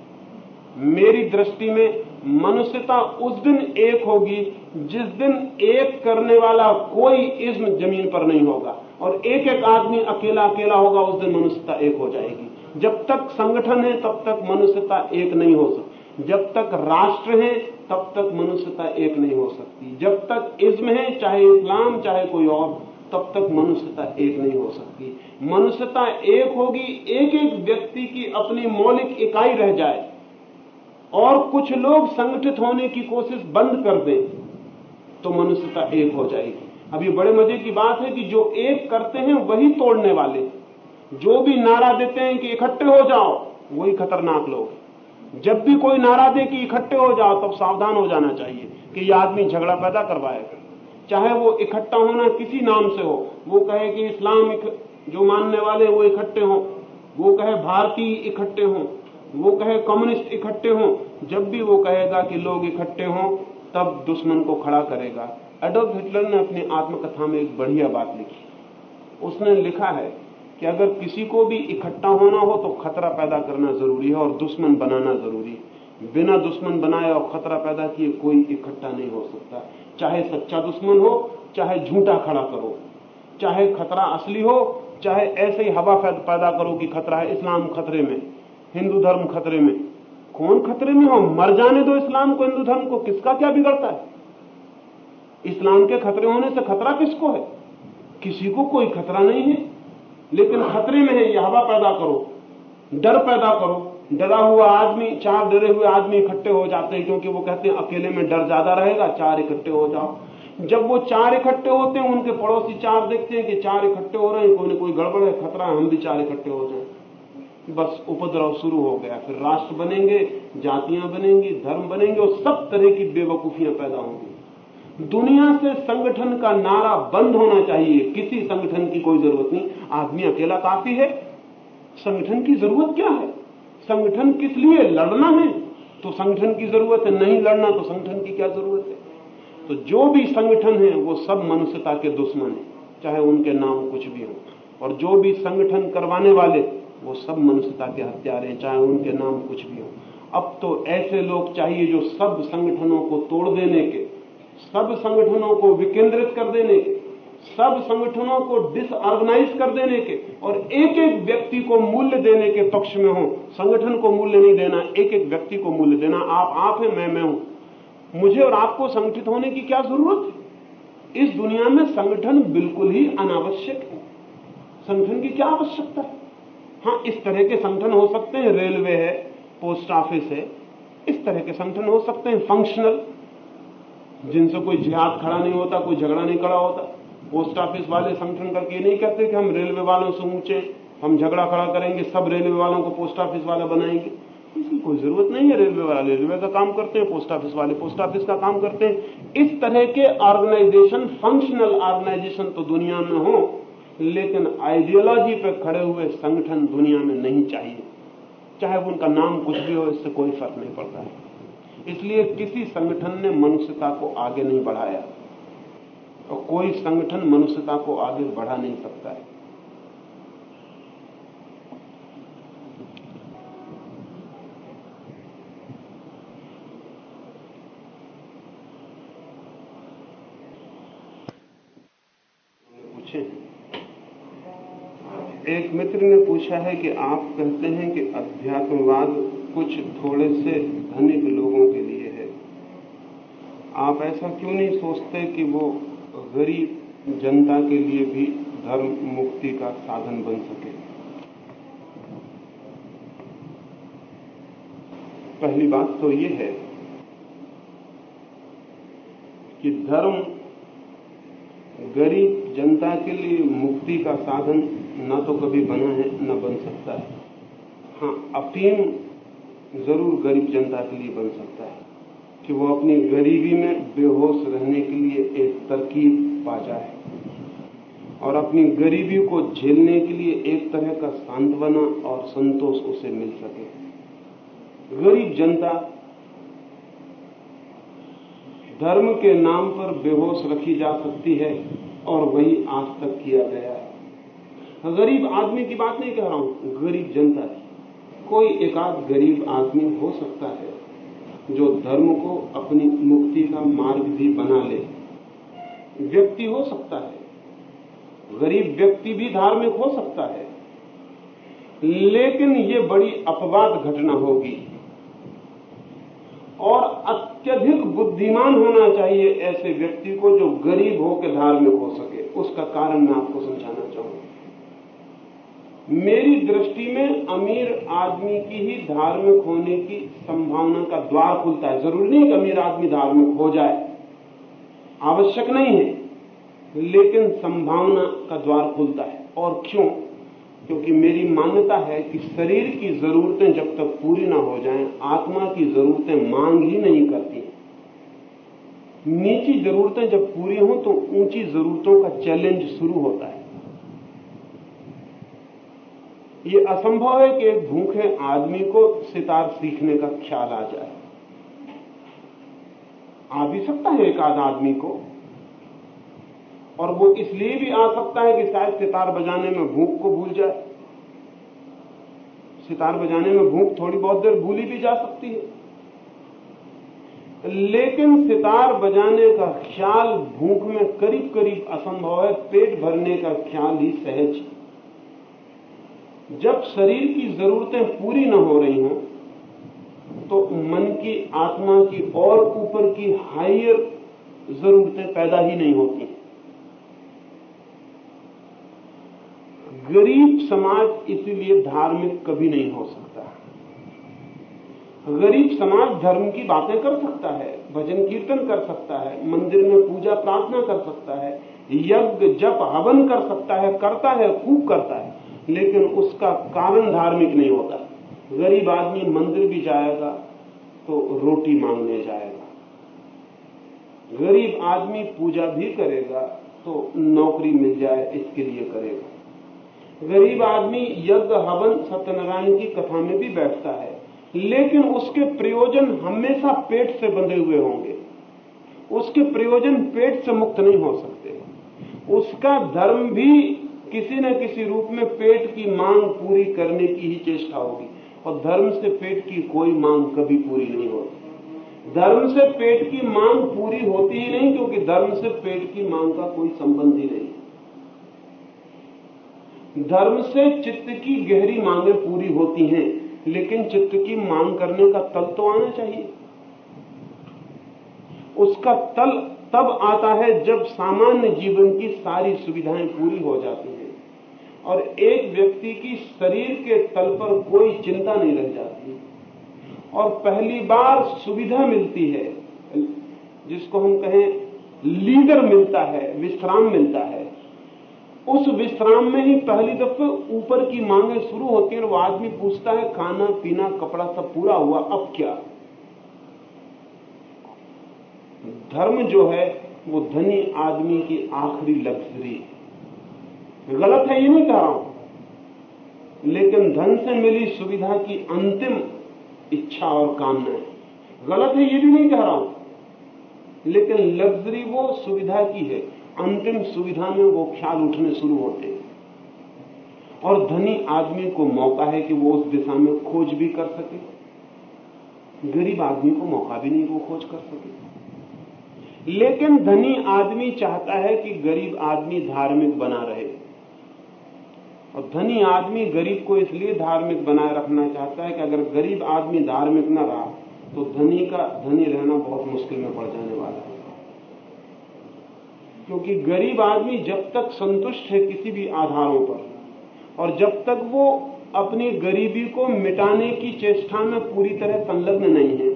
मेरी दृष्टि में मनुष्यता उस दिन एक होगी, जिस दिन एक करने वाला कोई इज्म ज़मीन पर नहीं होगा। और एक एक आदमी अकेला अकेला होगा, उस दिन मनुष्यता एक हो जाएगी। जब तक संगठन है, तब तक मनुष्यता एक नहीं हो सकती। जब तक राष्ट्र है, तब तक मनुष्यता एक नहीं हो सकती। जब तक इज्म है, चाहे इस्लाम, चाहे कोई और, तब तक मनुष्यता एक नहीं हो सकती। मनुष्यता एक होगी एक एक व्यक्ति की अपनी मौलिक इकाई रह जाए और कुछ लोग संगठित होने की कोशिश बंद कर दें तो मनुष्यता एक हो जाएगी। अब ये बड़े मज़े की बात है कि जो एक करते हैं, वही तोड़ने वाले। जो भी नारा देते हैं कि इकट्ठे हो जाओ, वही खतरनाक लोग जब भी कोई नारा दे कि इकट्ठे हो जाओ, तब सावधान हो जाना चाहिए कि यह आदमी झगड़ा पैदा करवाएगा चाहे वो इकट्ठा होना किसी नाम से हो, वो कहे कि इस्लाम जो मानने वाले वो इकट्ठे हो, वो कहे भारतीय इकट्ठे हो, वो कहे कम्युनिस्ट इकट्ठे हो, जब भी वो कहेगा कि लोग इकट्ठे हों, तब दुश्मन को खड़ा करेगा। एडोल्फ हिटलर ने अपनी आत्मकथा में एक बढ़िया बात लिखी। उसने लिखा है कि अगर किसी को भी इकट्ठा होना हो तो खतरा पैदा करना ज़रूरी है और दुश्मन बनाना ज़रूरी है। बिना दुश्मन बनाए और खतरा पैदा किए कोई इकट्ठा नहीं हो सकता। चाहे सच्चा दुश्मन हो, चाहे झूठा खड़ा करो। चाहे खतरा असली हो, चाहे ऐसे ही हवा पैदा करो कि खतरा है इस्लाम खतरे में, हिंदू धर्म खतरे में। कौन खतरे में हो? मर जाने दो इस्लाम को, हिंदू धर्म को। किसका क्या बिगड़ता है? इस्लाम के खतरे होने से खतरा किसको है? किसी को कोई खतरा नहीं है। लेकिन खतरे में है यह हवा पैदा करो, डर पैदा करो। डरा हुआ आदमी, चार डरे हुए आदमी इकट्ठे हो जाते हैं, क्योंकि वो कहते हैं, अकेले में डर ज़्यादा रहेगा, चार इकट्ठे हो जाओ। जब वो चार इकट्ठे होते हैं, उनके पड़ोसी चार देखते हैं कि चार इकट्ठे हो रहे हैं, कोई ना कोई गड़बड़ है, खतरा है, हम भी चार इकट्ठे हो जाए। बस उपद्रव शुरू हो गया, फिर राष्ट्र बनेंगे, जातियाँ बनेंगी, धर्म बनेंगे, और सब तरह की बेवकूफियाँ पैदा होंगी। दुनिया से संगठन का नारा बंद होना चाहिए, किसी संगठन की कोई ज़रूरत नहीं। आदमी अकेला काफ़ी है। संगठन की ज़रूरत क्या है? संगठन किस लिए लड़ना है? तो संगठन की ज़रूरत है, नहीं लड़ना तो संगठन की क्या ज़रूरत है? तो जो भी संगठन है, वो सब मनुष्यता के दुश्मन है, चाहे उनके नाम कुछ भी हो। और जो भी संगठन करवाने वाले, वो सब मनुष्यता के हत्यारे हैं, चाहे उनके नाम कुछ भी हो। अब तो ऐसे लोग चाहिए जो सब संगठनों को तोड़ देने के, सब संगठनों को विकेंद्रित कर देने के सब संगठनों को डिसऑर्गेनाइज कर देने के और एक एक व्यक्ति को मूल्य देने के पक्ष में हो। संगठन को मूल्य नहीं देना एक एक व्यक्ति को मूल्य देना। आप आप हैं, मैं मैं हूँ। मुझे और आपको संगठित होने की क्या ज़रूरत है? इस दुनिया में संगठन बिल्कुल ही अनावश्यक है। संगठन की क्या आवश्यकता है? हाँ इस तरह के संगठन हो सकते हैं। रेलवे है, पोस्ट ऑफ़िस है, इस तरह के संगठन हो सकते हैं। फंक्शनल, जिनसे कोई जिहाद खड़ा नहीं होता, कोई झगड़ा नहीं खड़ा होता। पोस्ट ऑफ़िस वाले संगठन करके ये नहीं कहते कि हम रेलवे वालों से ऊँचे, हम झगड़ा खड़ा करेंगे, सब रेलवे वालों को पोस्ट ऑफ़िस वाला बनाएँगे। इसकी कोई ज़रूरत नहीं है रेलवे वाले, रेलवे का काम करते हैं, पोस्ट ऑफ़िस वाले पोस्ट ऑफ़िस का काम करते हैं। इस तरह के ऑर्गेनाइजेशन फंक्शनल ऑर्गेनाइजेशन तो दुनिया में हो, लेकिन आइडियोलॉजी पर खड़े हुए संगठन दुनिया में नहीं चाहिए। चाहे उनका नाम कुछ भी हो, इससे कोई फ़र्क नहीं पड़ता है। इसलिए किसी संगठन ने मनुष्यता को आगे नहीं बढ़ाया। और कोई संगठन मनुष्यता को आगे बढ़ा नहीं सकता है। एक मित्र ने पूछा है कि आप कहते हैं कि अध्यात्मवाद कुछ थोड़े से धनिक लोगों के लिए है। आप ऐसा क्यों नहीं सोचते कि वो गरीब जनता के लिए भी धर्म मुक्ति का साधन बन सके। पहली बात तो ये है कि धर्म गरीब जनता के लिए मुक्ति का साधन न तो कभी बना है, न बन सकता है। हाँ अफीम ज़रूर गरीब जनता के लिए बन सकता है। कि वो अपनी गरीबी में बेहोश रहने के लिए एक तरकीब पा जाए और अपनी गरीबी को झेलने के लिए एक तरह का सांत्वना और संतोष उसे मिल सके। गरीब जनता धर्म के नाम पर बेहोश रखी जा सकती है और वही आज तक किया गया है। गरीब आदमी की बात नहीं कह रहा हूँ, गरीब जनता कोई एकाध गरीब आदमी हो सकता है जो धर्म को अपनी मुक्ति का मार्ग भी बना ले। व्यक्ति हो सकता है। गरीब व्यक्ति भी धार्मिक हो सकता है। लेकिन ये बड़ी अपवाद घटना होगी। और अत्यधिक बुद्धिमान होना चाहिए ऐसे व्यक्ति को जो गरीब हो के धार्मिक हो सके। उसका कारण मैं आपको समझाना मेरी दृष्टि में अमीर आदमी की ही धार्मिक होने की संभावना का द्वार खुलता है। ज़रूरी नहीं कि अमीर आदमी धार्मिक हो जाए। आवश्यक नहीं है लेकिन संभावना का द्वार खुलता है। और क्यों? क्योंकि मेरी मान्यता है कि शरीर की जरूरतें जब तक पूरी ना हो जाएँ, आत्मा की जरूरतें मांग ही नहीं करती नीची जरूरतें जब पूरी हों तो ऊँची जरूरतों का चैलेंज शुरू होता है। ये असंभव है कि एक भूखे आदमी को सितार सीखने का ख्याल आ जाए। आ भी सकता है एक आध आदमी को। और वो इसलिए भी आ सकता है कि शायद सितार बजाने में भूख को भूल जाए। सितार बजाने में भूख थोड़ी बहुत देर भूली भी जा सकती है। लेकिन सितार बजाने का ख्याल भूख में करीब करीब असंभव है, पेट भरने का ख्याल ही सहज जब शरीर की जरूरतें पूरी न हो रही हों तो मन की, आत्मा की और ऊपर की हायर जरूरतें पैदा ही नहीं होती गरीब समाज इसीलिए धार्मिक कभी नहीं हो सकता। गरीब समाज धर्म की बातें कर सकता है, भजन कीर्तन कर सकता है, मंदिर में पूजा प्रार्थना कर सकता है, यज्ञ, जप, हवन कर सकता है, करता है, खूब करता है। लेकिन उसका कारण धार्मिक नहीं होता। गरीब आदमी मंदिर भी जाएगा तो रोटी मांगने जाएगा। गरीब आदमी पूजा भी करेगा तो नौकरी मिल जाए, इसके लिए करेगा। गरीब आदमी यज्ञ, हवन, सत्यनारायण की कथा में भी बैठता है, लेकिन उसके प्रयोजन हमेशा पेट से बंधे हुए होंगे। उसके प्रयोजन पेट से मुक्त नहीं हो सकते। उसका धर्म भी किसी न किसी रूप में पेट की मांग पूरी करने की ही चेष्टा होगी। और धर्म से पेट की कोई मांग कभी पूरी नहीं होती। धर्म से पेट की मांग पूरी होती ही नहीं, क्योंकि धर्म से पेट की मांग का कोई संबंध ही नहीं। धर्म से चित्त की गहरी मांगे पूरी होती हैं, लेकिन चित्त की मांग करने का तल तो आना चाहिए। उसका तल तब आता है जब सामान्य जीवन की सारी सुविधाएँ पूरी हो जाती हैं और एक व्यक्ति की शरीर के तल पर कोई चिंता नहीं रह जाती। और पहली बार सुविधा मिलती है, जिसको हम कहें लीडर मिलता है, विश्राम मिलता है, उस विश्राम में ही पहली दफे ऊपर की मांगे शुरू होती हैं और वो आदमी पूछता है, खाना, पीना, कपड़ा सब पूरा हुआ, अब क्या? धर्म जो है, वो धनी आदमी की आखिरी लग्जरी। गलत है, ये नहीं कह रहा हूँ। लेकिन धन से मिली सुविधा की अंतिम इच्छा और कामना है। गलत है, ये भी नहीं कह रहा हूँ। लेकिन लग्जरी वो सुविधा की है, अंतिम सुविधा में वो ख्याल उठने शुरू होते हैं। और धनी आदमी को मौका है कि वो उस दिशा में खोज भी कर सके। गरीब आदमी को मौका भी नहीं वो खोज कर सके। लेकिन धनी आदमी चाहता है कि गरीब आदमी धार्मिक बना रहे। और धनी आदमी गरीब को इसलिए धार्मिक बनाए रखना चाहता है कि अगर गरीब आदमी धार्मिक न रहा तो धनी का, धनी रहना बहुत मुश्किल में पड़ जाने वाला है। क्योंकि गरीब आदमी जब तक संतुष्ट है किसी भी आधारों पर, और जब तक वो अपनी गरीबी को मिटाने की चेष्टा में पूरी तरह संलग्न नहीं है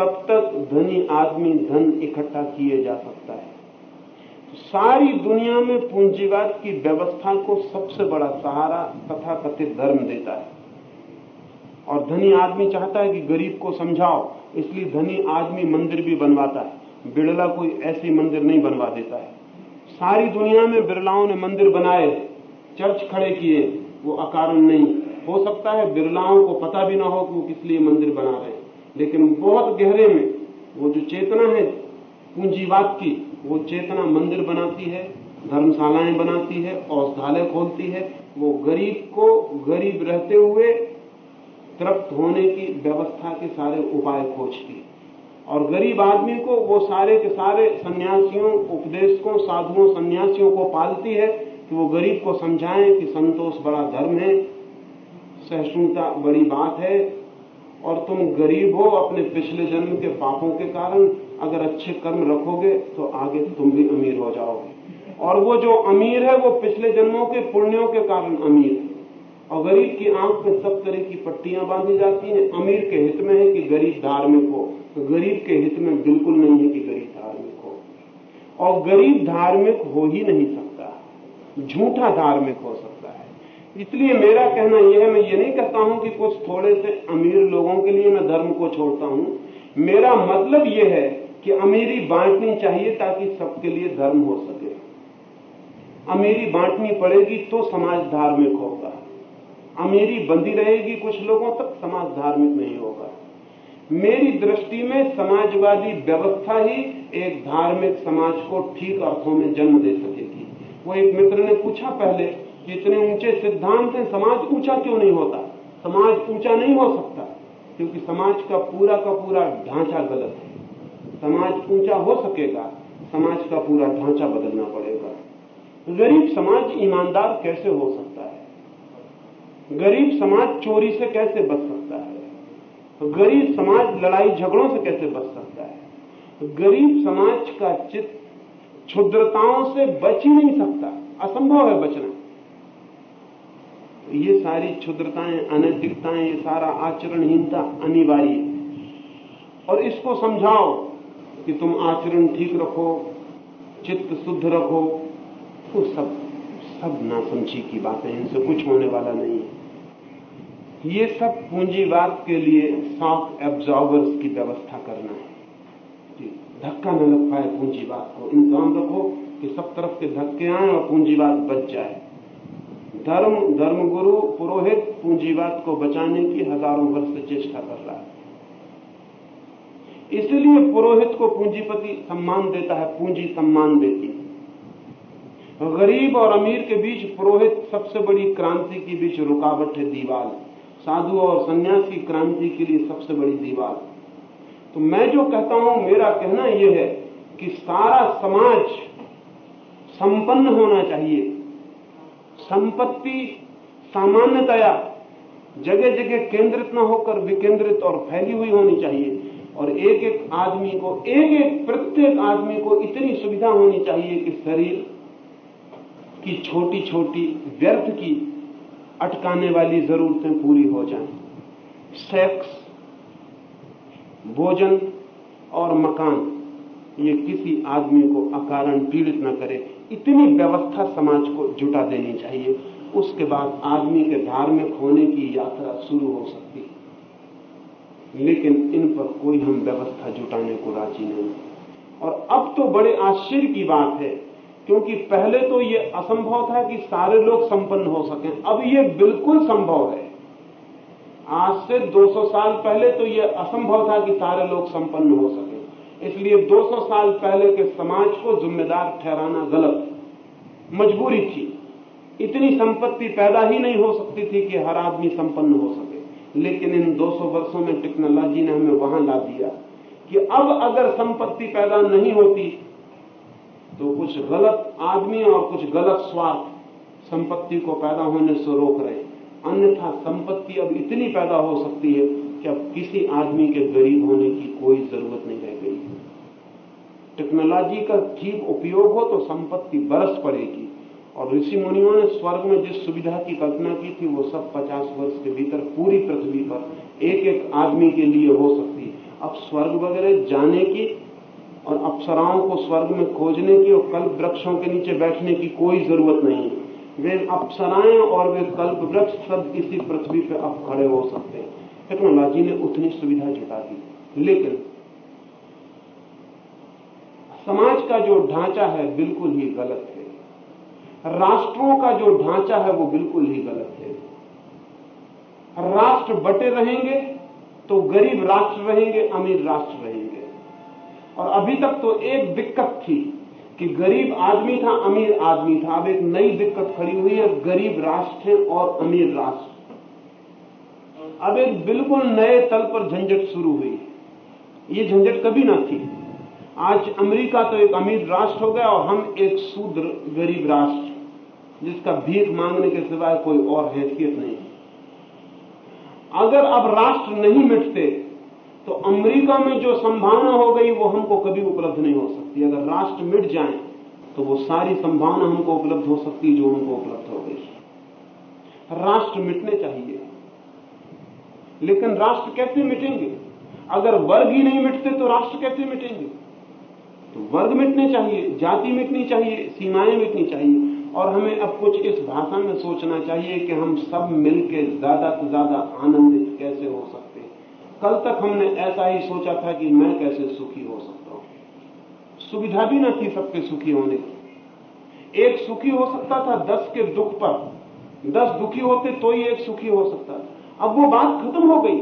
तब तक धनी आदमी धन इकट्ठा किए जा सकता है? सारी दुनिया में पूंजीवाद की व्यवस्था को सबसे बड़ा सहारा तथा कथित धर्म देता है। और धनी आदमी चाहता है कि गरीब को समझाओ, इसलिए धनी आदमी मंदिर भी बनवाता है। बिरला कोई ऐसी मंदिर नहीं बनवा देता है। सारी दुनिया में बिरलाओं ने मंदिर बनाए, चर्च खड़े किए, वो अकारण नहीं। हो सकता है बिरलाओं को पता भी ना हो कि वो किस लिए मंदिर बना रहे लेकिन बहुत गहरे में वो जो चेतना है पूंजीवाद की, वो चेतना मंदिर बनाती है, धर्मशालाएँ बनाती है, औषधालय खोलती है। वो गरीब को गरीब रहते हुए तृप्त होने की व्यवस्था के सारे उपाय खोजती है। और गरीब आदमी को वो सारे के सारे सन्यासियों, उपदेशकों, साधुओं, सन्यासियों को पालती है कि वो गरीब को समझाएँ कि संतोष बड़ा धर्म है, सहिष्णुता बड़ी बात है और तुम गरीब हो अपने पिछले जन्म के पापों के कारण, अगर अच्छे कर्म रखोगे तो आगे तुम भी अमीर हो जाओगे। और वो जो अमीर है, वो पिछले जन्मों के, पुण्यों के कारण अमीर है। और गरीब की आँख में सब तरह की पट्टियाँ बांधी जाती हैं। अमीर के हित में है कि गरीब धार्मिक हो। तो गरीब के हित में बिल्कुल नहीं है कि गरीब धार्मिक हो। और गरीब धार्मिक हो ही नहीं सकता। झूठा धार्मिक हो सकता। इसलिए मेरा कहना यह है, मैं ये नहीं कहता हूँ कि कुछ थोड़े से अमीर लोगों के लिए मैं धर्म को छोड़ता हूँ। मेरा मतलब यह है कि अमीरी बांटनी चाहिए ताकि सबके लिए धर्म हो सके। अमीरी बांटनी पड़ेगी तो समाज धार्मिक होगा। अमीरी बंदी रहेगी कुछ लोगों तक, समाज धार्मिक नहीं होगा। मेरी दृष्टि में समाजवादी व्यवस्था ही एक धार्मिक समाज को ठीक अर्थों में जन्म दे सकेगी। वो एक मित्र ने पूछा पहले कि इतने ऊँचे सिद्धांत हैं, समाज ऊँचा क्यों नहीं होता? समाज ऊँचा नहीं हो सकता, क्योंकि समाज का पूरा का पूरा ढांचा गलत है। समाज ऊँचा हो सकेगा, समाज का पूरा ढांचा बदलना पड़ेगा। गरीब समाज ईमानदार कैसे हो सकता है? गरीब समाज चोरी से कैसे बच सकता है? गरीब समाज लड़ाई झगड़ों से कैसे बच सकता है? गरीब समाज का चित्त क्षुद्रताओं से बच ही नहीं सकता। असंभव है बचना। ये सारी क्षुद्रताएँ, अनैतिकताएँ, ये सारा आचरणहीनता अनिवार्य और इसको समझाओ कि तुम आचरण ठीक रखो, चित्त शुद्ध रखो तो सब सब नासमझी की बातें इनसे कुछ होने वाला नहीं है। ये सब पूंजीवाद के लिए शॉक एब्जॉर्बर्स की व्यवस्था करना है। धक्का न लग पाए पूंजीवाद को। इंतज़ाम रखो कि सब तरफ़ के धक्के आए और पूंजीवाद बच जाए। धर्म, धर्मगुरु पुरोहित पूंजीवाद को बचाने की हज़ारों वर्ष से चेष्टा कर रहा है। इसलिए पुरोहित को पूंजीपति सम्मान देता है, पूंजी सम्मान देती है। गरीब और अमीर के बीच पुरोहित सबसे बड़ी क्रांति के बीच रुकावट है, दीवार। साधु और सन्यासी क्रांति के लिए सबसे बड़ी दीवार। तो मैं जो कहता हूँ, मेरा कहना यह है कि सारा समाज संपन्न होना चाहिए। संपत्ति सामान्यतया जगह जगह केंद्रित न होकर विकेंद्रित और फैली हुई होनी चाहिए। और एक एक आदमी को एक एक प्रत्येक आदमी को इतनी सुविधा होनी चाहिए कि शरीर की छोटी छोटी व्यर्थ की अटकाने वाली जरूरतें पूरी हो जाएँ। सेक्स, भोजन और मकान। ये किसी आदमी को अकारण पीड़ित न करे। इतनी व्यवस्था समाज को जुटा देनी चाहिए। उसके बाद आदमी के धार्मिक होने की यात्रा शुरू हो सकती है। लेकिन इन पर कोई हम व्यवस्था जुटाने को राज़ी नहीं। और अब तो बड़े आश्चर्य की बात है, क्योंकि पहले तो ये असंभव था कि सारे लोग संपन्न हो सकें। अब ये बिल्कुल संभव है। आज से 200 साल पहले तो ये असंभव था कि सारे लोग संपन्न हो सके। इसलिए 200 साल पहले के समाज को जिम्मेदार ठहराना गलत, मजबूरी थी। इतनी संपत्ति पैदा ही नहीं हो सकती थी कि हर आदमी संपन्न हो सके। लेकिन इन 200 वर्षों में टेक्नोलॉजी ने हमें वहाँ ला दिया कि अब अगर संपत्ति पैदा नहीं होती तो कुछ गलत आदमी और कुछ गलत स्वार्थ संपत्ति को पैदा होने से रोक रहे अन्यथा संपत्ति अब इतनी पैदा हो सकती है कि अब किसी आदमी के गरीब होने की कोई ज़रूरत नहीं गई टेक्नोलॉजी का ठीक उपयोग हो तो संपत्ति बरस पड़ेगी। और ऋषि मुनियों ने स्वर्ग में जिस सुविधा की कल्पना की थी, वो सब पचास वर्ष के भीतर पूरी पृथ्वी पर एक एक आदमी के लिए हो सकती है। अब स्वर्ग वगैरह जाने की और अप्सराओं को स्वर्ग में खोजने की और कल्प वृक्षों के नीचे बैठने की कोई ज़रूरत नहीं है। वे अप्सराएँ और वे कल्प वृक्ष सब इसी पृथ्वी पर अब खड़े हो सकते हैं। टेक्नोलॉजी ने उतनी सुविधा जुटा दी। लेकिन समाज का जो ढांचा है, बिल्कुल ही गलत है। राष्ट्रों का जो ढांचा है, वो बिल्कुल ही गलत है। राष्ट्र बटे रहेंगे तो गरीब राष्ट्र रहेंगे, अमीर राष्ट्र रहेंगे। और अभी तक तो एक दिक्कत थी कि गरीब आदमी था, अमीर आदमी था। अब एक नई दिक्कत खड़ी हुई है, गरीब राष्ट्र और अमीर राष्ट्र। अब एक बिल्कुल नए तल पर झंझट शुरू हुई। ये झंझट कभी ना थी। आज अमेरिका तो एक अमीर राष्ट्र हो गया और हम एक शूद्र गरीब राष्ट्र, जिसका भीख मांगने के सिवाय कोई और हैसियत नहीं अगर अब राष्ट्र नहीं मिटते तो अमेरिका में जो संभावना हो गई, वो हमको कभी उपलब्ध नहीं हो सकती। अगर राष्ट्र मिट जाए तो वो सारी संभावना हमको उपलब्ध हो सकती जो हमको उपलब्ध हो गई। राष्ट्र मिटने चाहिए। लेकिन राष्ट्र कैसे मिटेंगे? अगर वर्ग ही नहीं मिटते तो राष्ट्र कैसे मिटेंगे? तो वर्ग मिटने चाहिए, जाति मिटनी चाहिए, सीमाएँ मिटनी चाहिए। और हमें अब कुछ इस भाषा में सोचना चाहिए कि हम सब मिलकर ज़्यादा से ज़्यादा आनंदित कैसे हो सकते कल तक हमने ऐसा ही सोचा था कि मैं कैसे सुखी हो सकता हूँ। सुविधा भी न थी सबके सुखी होने की। एक सुखी हो सकता था दस के दुख पर। दस दुखी होते तो ही एक सुखी हो सकता था। अब वो बात खत्म हो गई।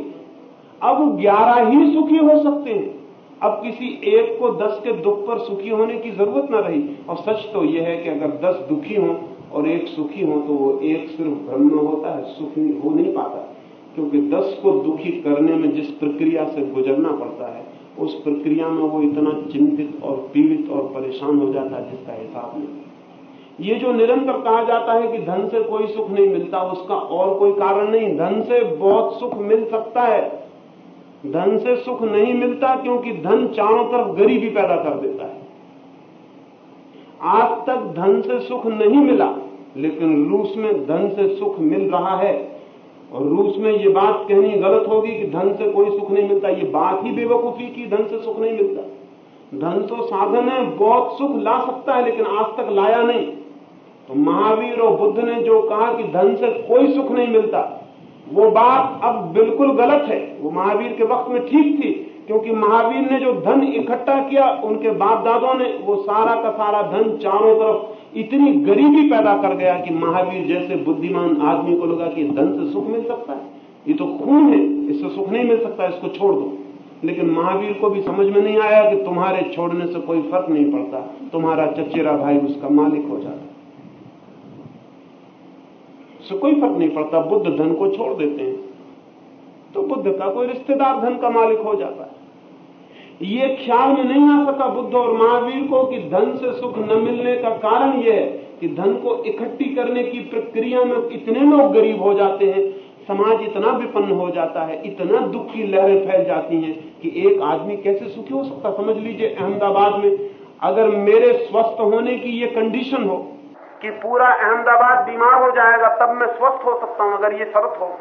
अब ग्यारह ही सुखी हो सकते हैं। अब किसी एक को दस के दुख पर सुखी होने की ज़रूरत न रही। और सच तो यह है कि अगर दस दुखी हो और एक सुखी हो तो वो एक सिर्फ़ भ्रम में होता है, सुखी हो नहीं पाता। क्योंकि दस को दुखी करने में जिस प्रक्रिया से गुजरना पड़ता है, उस प्रक्रिया में वो इतना चिंतित और पीड़ित और परेशान हो जाता है जिसका हिसाब नहीं। ये जो निरंतर कहा जाता है कि धन से कोई सुख नहीं मिलता, उसका और कोई कारण नहीं। धन से बहुत सुख मिल सकता है धन से सुख नहीं मिलता क्योंकि धन चारों तरफ़ गरीबी पैदा कर देता है। आज तक धन से सुख नहीं मिला, लेकिन रूस में धन से सुख मिल रहा है। और रूस में ये बात कहनी गलत होगी कि धन से कोई सुख नहीं मिलता, ये बात ही बेवकूफ़ी की धन से सुख नहीं मिलता। धन तो साधन है, बहुत सुख ला सकता है, लेकिन आज तक लाया नहीं। तो महावीर और बुद्ध ने जो कहा कि धन से कोई सुख नहीं मिलता वो बात अब बिल्कुल गलत है। वो महावीर के वक्त में ठीक थी, क्योंकि महावीर ने जो धन इकट्ठा किया, उनके बाप दादों ने, वो सारा का सारा धन चारों तरफ़ इतनी गरीबी पैदा कर गया कि महावीर जैसे बुद्धिमान आदमी को लगा कि धन से सुख मिल सकता है। ये तो खून है, इससे सुख नहीं मिल सकता, इसको छोड़ दो। लेकिन महावीर को भी समझ में नहीं आया कि तुम्हारे छोड़ने से कोई फ़र्क नहीं पड़ता। तुम्हारा चचेरा भाई उसका मालिक हो जाता। उससे कोई फ़र्क नहीं पड़ता, बुद्ध धन को छोड़ देते हैं। तो बुद्ध का कोई रिश्तेदार धन का मालिक हो जाता है। ये ख्याल में नहीं आ सका बुद्ध और महावीर को कि धन से सुख न मिलने का कारण यह है कि धन को इकट्ठी करने की प्रक्रिया में इतने लोग गरीब हो जाते हैं, समाज इतना विपन्न हो जाता है, इतना दुख की लहरें फैल जाती हैं कि एक आदमी कैसे सुखी हो सकता समझ लीजिए अहमदाबाद में, अगर मेरे स्वस्थ होने की ये कंडीशन हो कि पूरा अहमदाबाद बीमार हो जाएगा, तब मैं स्वस्थ हो सकता हूँ, अगर ये शर्त हो।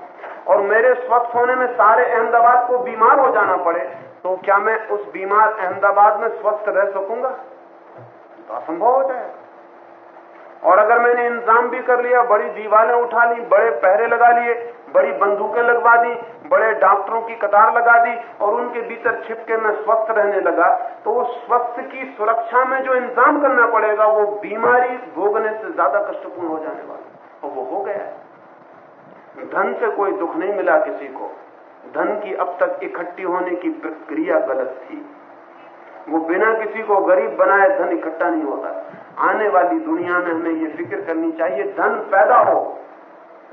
और मेरे स्वस्थ होने में सारे अहमदाबाद को बीमार हो जाना पड़े तो क्या मैं उस बीमार अहमदाबाद में स्वस्थ रह सकूँगा? तो असंभव हो जाएगा। और अगर मैंने इंतज़ाम भी कर लिया, बड़ी दीवारें उठा ली, बड़े पहरे लगा लिए बड़ी बंदूकें लगवा दी, बड़े डॉक्टरों की कतार लगा दी और उनके भीतर छिपके मैं स्वस्थ रहने लगा। तो वो स्वस्थ की सुरक्षा में जो इंतज़ाम करना पड़ेगा, वो बीमारी भोगने से ज़्यादा कष्टपूर्ण हो जाने वाला और वो हो गया धन से कोई दुख नहीं मिला किसी को। धन की अब तक इकट्ठी होने की प्रक्रिया गलत थी। वो बिना किसी को गरीब बनाए धन इकट्ठा नहीं होता। आने वाली दुनिया में हमें ये फ़िक्र करनी चाहिए, धन पैदा हो।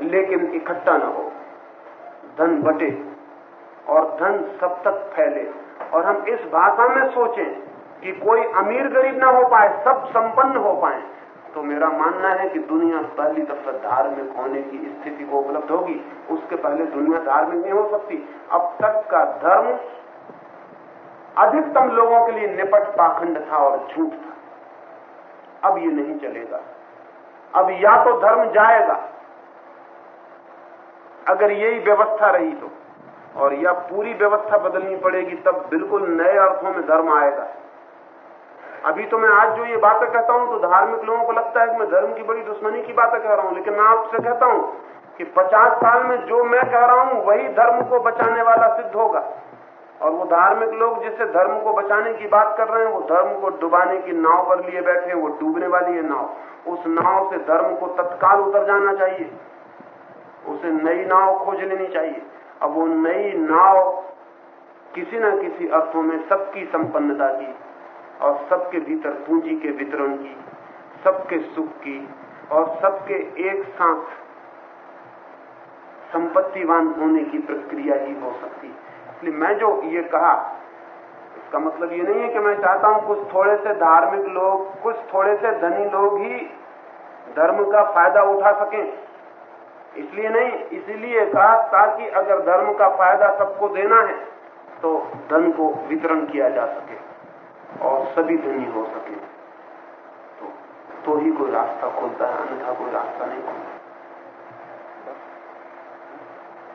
लेकिन इकट्ठा न हो। धन बटे और धन सब तक फैले। और हम इस भाषा में सोचें कि कोई अमीर गरीब ना हो पाए, सब संपन्न हो पाए तो मेरा मानना है कि दुनिया पहली दफ़ा धार्मिक होने की स्थिति को उपलब्ध होगी। उसके पहले दुनिया धार्मिक नहीं हो सकती। अब तक का धर्म अधिकतम लोगों के लिए निपट पाखंड था और झूठ था। अब ये नहीं चलेगा। अब या तो धर्म जाएगा अगर यही व्यवस्था रही तो और या पूरी व्यवस्था बदलनी पड़ेगी, तब बिल्कुल नए अर्थों में धर्म आएगा। अभी तो मैं आज जो ये बातें कहता हूँ तो धार्मिक लोगों को लगता है कि मैं धर्म की बड़ी दुश्मनी की बातें कह रहा हूँ, लेकिन मैं आपसे कहता हूँ कि 50 साल में जो मैं कह रहा हूँ, वही धर्म को बचाने वाला सिद्ध होगा। और वो धार्मिक लोग जिससे धर्म को बचाने की बात कर रहे हैं, वो धर्म को डुबाने की नाव पर लिए बैठे वो डूबने वाली है नाव। उस नाव से धर्म को तत्काल उतर जाना चाहिए। उसे नई नाव खोज लेनी चाहिए। अब वो नई नाव किसी न किसी अर्थों में सबकी संपन्नता की और सबके भीतर पूंजी के वितरण की, सबके सुख की और सबके एक साथ संपत्तिवान होने की प्रक्रिया ही हो सकती। इसलिए मैं जो ये कहा, इसका मतलब ये नहीं है कि मैं चाहता हूँ कुछ थोड़े से धार्मिक लोग, कुछ थोड़े से धनी लोग ही धर्म का फ़ायदा उठा सकें। इसलिए नहीं इसीलिए कहा ताकि अगर धर्म का फ़ायदा सबको देना है तो धन को वितरण किया जा सके और सभी धनी हो सके। तो तो ही कोई रास्ता खुलता है अन्यथा कोई रास्ता नहीं खुलता।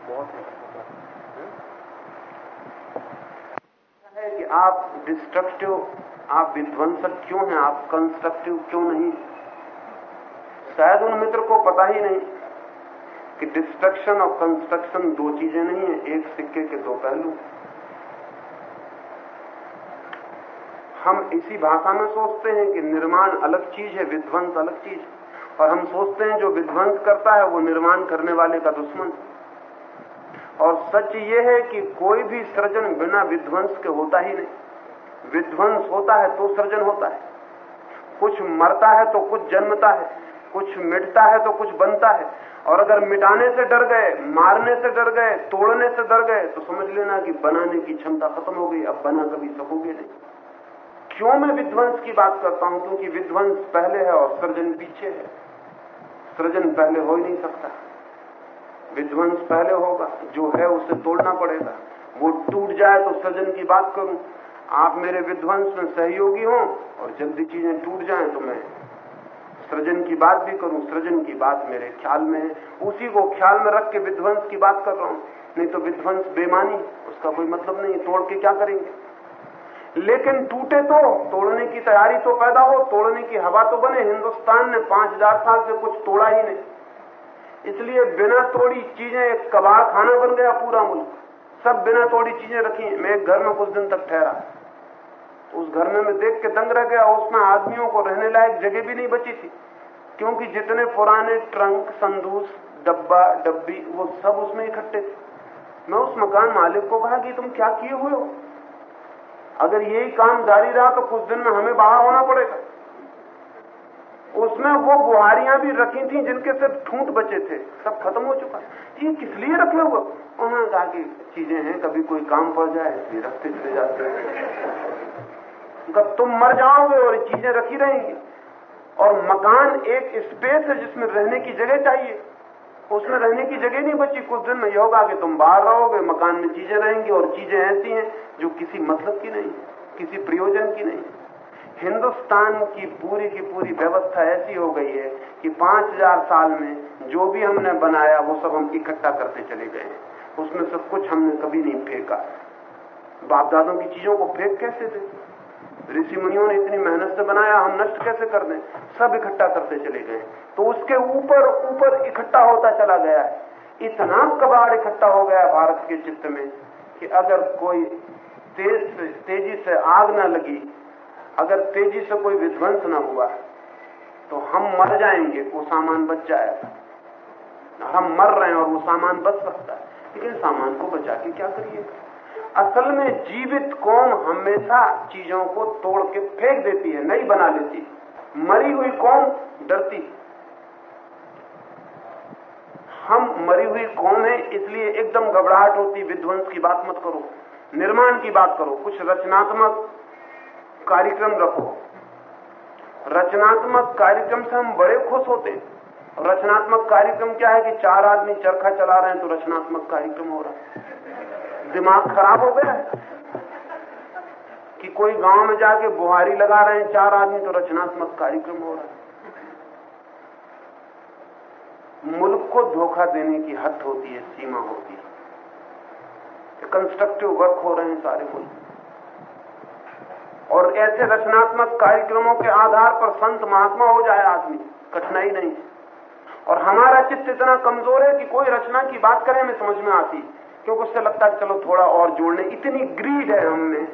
बहुत है। कि आप डिस्ट्रक्टिव आप विध्वंसक क्यों हैं? आप कंस्ट्रक्टिव क्यों नहीं? शायद उन मित्र को पता ही नहीं। कि डिस्ट्रक्शन और कंस्ट्रक्शन दो चीज़ें नहीं है, एक सिक्के के दो पहलू। हम इसी भाषा में सोचते हैं कि निर्माण अलग चीज़ है, विध्वंस अलग चीज़ है। और हम सोचते हैं जो विध्वंस करता है, वो निर्माण करने वाले का दुश्मन। और सच ये है कि कोई भी सृजन बिना विध्वंस के होता ही नहीं। विध्वंस होता है तो सृजन होता है। कुछ मरता है तो कुछ जन्मता है। कुछ मिटता है तो कुछ बनता है। और अगर मिटाने से डर गए, मारने से डर गए, तोड़ने से डर गए तो समझ लेना कि बनाने की क्षमता खत्म हो गई, अब बना कभी सकोगे नहीं। क्यों मैं विध्वंस की बात करता हूँ? क्योंकि विध्वंस पहले है और सृजन पीछे है। सृजन पहले हो ही नहीं सकता। विध्वंस पहले होगा। जो है उसे तोड़ना पड़ेगा। वो टूट जाए तो सृजन की बात करूँ। आप मेरे विध्वंस में सहयोगी हो और जल्दी चीज़ें टूट जाएँ तो मैं सृजन की बात भी करूँ, सृजन की बात मेरे ख्याल में है। उसी को ख्याल में रख के विध्वंस की बात कर रहा हूँ। नहीं तो विध्वंस बेमानी उसका कोई मतलब नहीं तोड़ के क्या करेंगे? लेकिन टूटे तो तोड़ने की तैयारी तो पैदा हो, तोड़ने की हवा तो बने। हिंदुस्तान ने पाँच हज़ार साल से कुछ तोड़ा ही नहीं। इसलिए बिना तोड़ी चीज़ें एक कबाड़ खाना बन गया पूरा मुल्क। सब बिना तोड़ी चीज़ें रखी मैं घर में कुछ दिन तक ठहरा। उस घर में मैं देख के दंग रह गया उसमें आदमियों को रहने लायक जगह भी नहीं बची थी। क्योंकि जितने पुराने ट्रंक, संदूस, डब्बा, डब्बी, वो सब उसमें इकट्ठे थे। मैं उस मकान मालिक को कहा कि तुम क्या किए हुए हो? अगर यही काम जारी रहा तो कुछ दिन में हमें बाहर होना पड़ेगा। उसमें वो बुहारियाँ भी रखी थी जिनके सिर्फ़ ठूंठ बचे थे। सब खत्म हो चुका। ये किस लिए रखे हुए उन्होंने कहा कि चीज़ें हैं, कभी कोई काम पड़ जाए, इसलिए रखते चले जाते हैं। तुम मर जाओगे और चीज़ें रखी रहेंगी। और मकान एक स्पेस है जिसमें रहने की जगह चाहिए। उसमें रहने की जगह नहीं बची। कुछ दिन में यह होगा कि तुम बाहर रहोगे, मकान में चीज़ें रहेंगी और चीज़ें ऐसी हैं जो किसी मतलब की नहीं किसी प्रयोजन की नहीं हिंदुस्तान की पूरी की पूरी व्यवस्था ऐसी हो गई है कि पाँच हज़ार साल में जो भी हमने बनाया, वो सब हम इकट्ठा करते चले गए हैं। उसमें सब कुछ हमने कभी नहीं फेंका। बाप दादों की चीज़ों को फेंक कैसे थे ऋषि मुनियों ने इतनी मेहनत से बनाया, हम नष्ट कैसे कर दें? सब इकट्ठा करते चले गए। तो उसके ऊपर ऊपर इकट्ठा होता चला गया। है इतना कबाड़ इकट्ठा हो गया भारत के चित्त में कि अगर कोई तेज से, तेज़ी से आग ना लगी, अगर तेज़ी से कोई विध्वंस ना हुआ तो हम मर जाएँगे, वो सामान बच जाएगा। हम मर रहे हैं और वो सामान बच सकता है। लेकिन सामान को बचा के क्या करिए? असल में जीवित कौम हमेशा चीज़ों को तोड़ के फेंक देती है, नहीं बना लेती। मरी हुई कौम डरती हम मरी हुई कौन है, इसलिए एकदम घबराहट होती, विध्वंस की बात मत करो, निर्माण की बात करो, कुछ रचनात्मक कार्यक्रम रखो। रचनात्मक कार्यक्रम से हम बड़े खुश होते हैं। रचनात्मक कार्यक्रम क्या है कि चार आदमी चरखा चला रहे हैं तो रचनात्मक कार्यक्रम हो रहा है। दिमाग खराब हो गया कि कोई गाँव में जाके बुहारी लगा रहे हैं, चार आदमी तो रचनात्मक कार्यक्रम हो रहा है। मुल्क को धोखा देने की हद होती है, सीमा होती है। कंस्ट्रक्टिव वर्क हो रहे हैं सारे मुल्क। और ऐसे रचनात्मक कार्यक्रमों के आधार पर संत महात्मा हो जाए आदमी, कठिनाई नहीं। और हमारा चित्त इतना कमज़ोर है कि कोई रचना की बात करें, हमें समझ में आती क्योंकि उससे लगता है चलो थोड़ा और जोड़ जोड़ने इतनी ग्रीड है हमने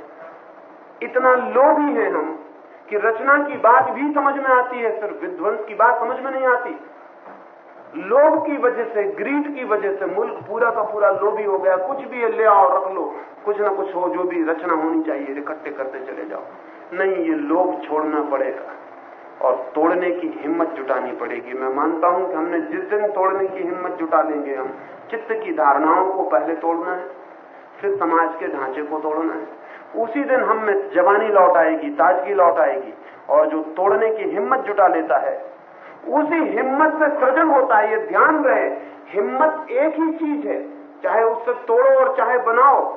इतना लोभी है हम कि रचना की बात भी समझ में आती है सिर्फ़ विध्वंस की बात समझ में नहीं आती। लोभ की वजह से ग्रीड की वजह से मुल्क पूरा का पूरा लोभी हो गया। कुछ भी ले आओ, रख लो। कुछ ना कुछ हो, जो भी रचना होनी चाहिए, इकट्ठे करते चले जाओ। नहीं, ये लोभ छोड़ना पड़ेगा। और तोड़ने की हिम्मत जुटानी पड़ेगी। मैं मानता हूँ कि हमने जिस दिन तोड़ने की हिम्मत जुटा लेंगे, हम चित्त की धारणाओं को पहले तोड़ना है, फिर समाज के ढांचे को तोड़ना है। उसी दिन हम में जवानी लौट आएगी, ताजगी लौट आएगी और जो तोड़ने की हिम्मत जुटा लेता है, उसी हिम्मत से सृजन होता है, ये ध्यान रहे। हिम्मत एक ही चीज़ है, चाहे उससे तोड़ो और चाहे बनाओ।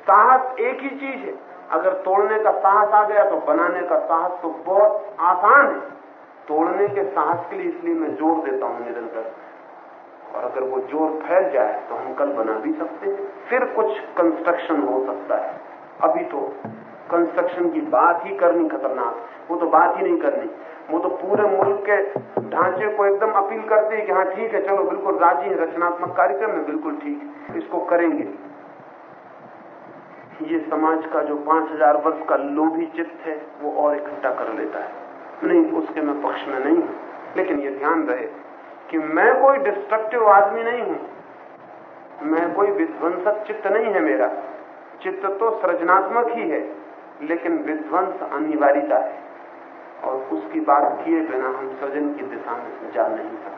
साहस एक ही चीज़ है। अगर तोड़ने का साहस आ गया तो बनाने का साहस तो बहुत आसान है। तोड़ने के साहस के लिए इसलिए मैं ज़ोर देता हूँ निरंतर। और अगर वो ज़ोर फैल जाए तो हम कल बना भी सकते हैं। फिर कुछ कंस्ट्रक्शन हो सकता है। अभी तो कंस्ट्रक्शन की बात ही करनी खतरनाक वो तो बात ही नहीं करनी। वो तो पूरे मुल्क के ढांचे को एकदम अपील करते हैं कि हाँ ठीक है, चलो, बिल्कुल राज़ी है, रचनात्मक कार्यक्रम है, बिल्कुल ठीक इसको करेंगे। ये समाज का जो पाँच हज़ार वर्ष का लोभी चित्त है, वो और इकट्ठा कर लेता है। नहीं, उसके मैं पक्ष में नहीं हूँ, लेकिन ये ध्यान रहे कि मैं कोई डिस्ट्रक्टिव आदमी नहीं हूँ। मैं कोई विध्वंसक चित्त नहीं है मेरा। चित्त तो सृजनात्मक ही है, लेकिन विध्वंस अनिवार्यता है। और उसकी बात किए बिना हम सृजन की दिशा में जा नहीं सकते।